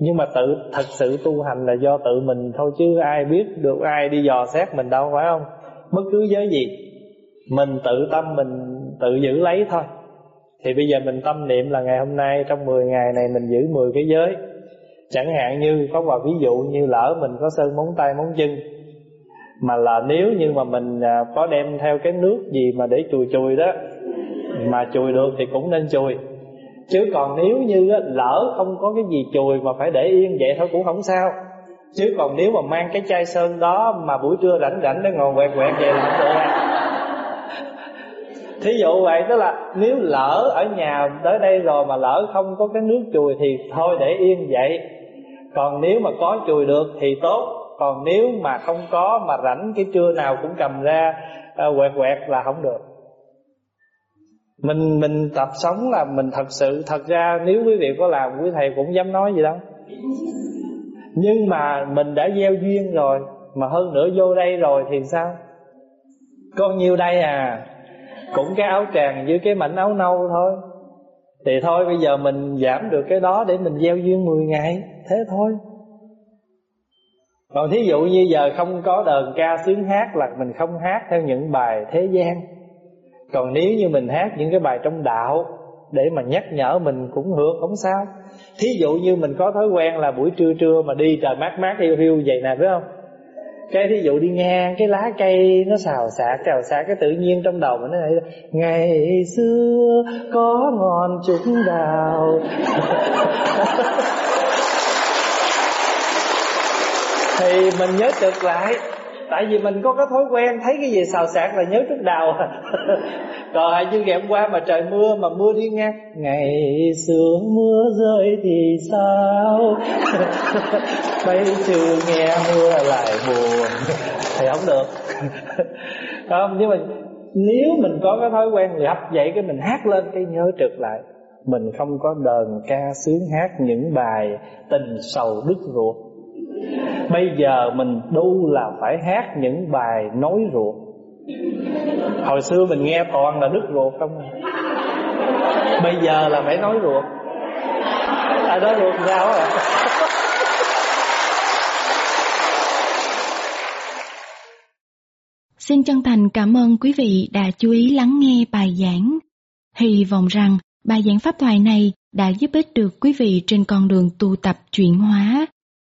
nhưng mà tự, thật sự tu hành là do tự mình thôi, chứ ai biết được ai đi dò xét mình đâu, phải không? Bất cứ giới gì, mình tự tâm mình tự giữ lấy thôi. Thì bây giờ mình tâm niệm là ngày hôm nay, trong 10 ngày này mình giữ 10 cái giới. Chẳng hạn như, có một ví dụ như lỡ mình có sơn móng tay, móng chân, mà là nếu như mà mình à, có đem theo cái nước gì mà để chùi chùi đó, mà chùi được thì cũng nên chùi chứ còn nếu như lỡ không có cái gì chùi mà phải để yên vậy thôi cũng không sao. Chứ còn nếu mà mang cái chai sơn đó mà buổi trưa rảnh rảnh nó ngồi quẹt quẹt vậy là không được. Thí dụ vậy, tức là nếu lỡ ở nhà tới đây rồi mà lỡ không có cái nước chùi thì thôi để yên vậy. Còn nếu mà có chùi được thì tốt. Còn nếu mà không có, mà rảnh cái trưa nào cũng cầm ra ờ, quẹt quẹt là không được mình mình tập sống là mình thật sự, thật ra nếu quý vị có làm, quý thầy cũng dám nói gì đâu nhưng mà mình đã gieo duyên rồi, mà hơn nữa vô đây rồi thì sao? Có nhiêu đây à? Cũng cái áo tràng với cái mảnh áo nâu thôi. Thì thôi, bây giờ mình giảm được cái đó để mình gieo duyên 10 ngày. Thế thôi. Còn thí dụ như giờ không có đờn ca sướng hát là mình không hát theo những bài thế gian còn nếu như mình hát những cái bài trong đạo để mà nhắc nhở mình cũng hứa không sao. Thí dụ như mình có thói quen là buổi trưa trưa mà đi trời mát mát hiu hiu vậy nè, phải không? Cái thí dụ đi ngang, cái lá cây nó xào xạc xào xạc cái tự nhiên trong đầu mình nó lại ngày xưa có ngọn trúc đào thì mình nhớ trực lại tại vì mình có cái thói quen thấy cái gì xào xạc là nhớ trúc đào. Còn hay như ngày hôm qua mà trời mưa, mà mưa đi ngang, ngày xưa mưa rơi thì sao? Bây trừ nghe mưa lại buồn. Thì không được. Không, nhưng mà nếu mình có cái thói quen gặp vậy cái mình hát lên cái nhớ trực lại, mình không có đờn ca sướng hát những bài tình sầu đứt ruột. Bây giờ mình đu là phải hát những bài nói ruột. Hồi xưa mình nghe toàn là đứt ruột không Bây giờ là phải nói ruột. À nói ruột sao à Xin chân thành cảm ơn quý vị đã chú ý lắng nghe bài giảng. Hy vọng rằng bài giảng pháp thoại này đã giúp ích được quý vị trên con đường tu tập chuyển hóa.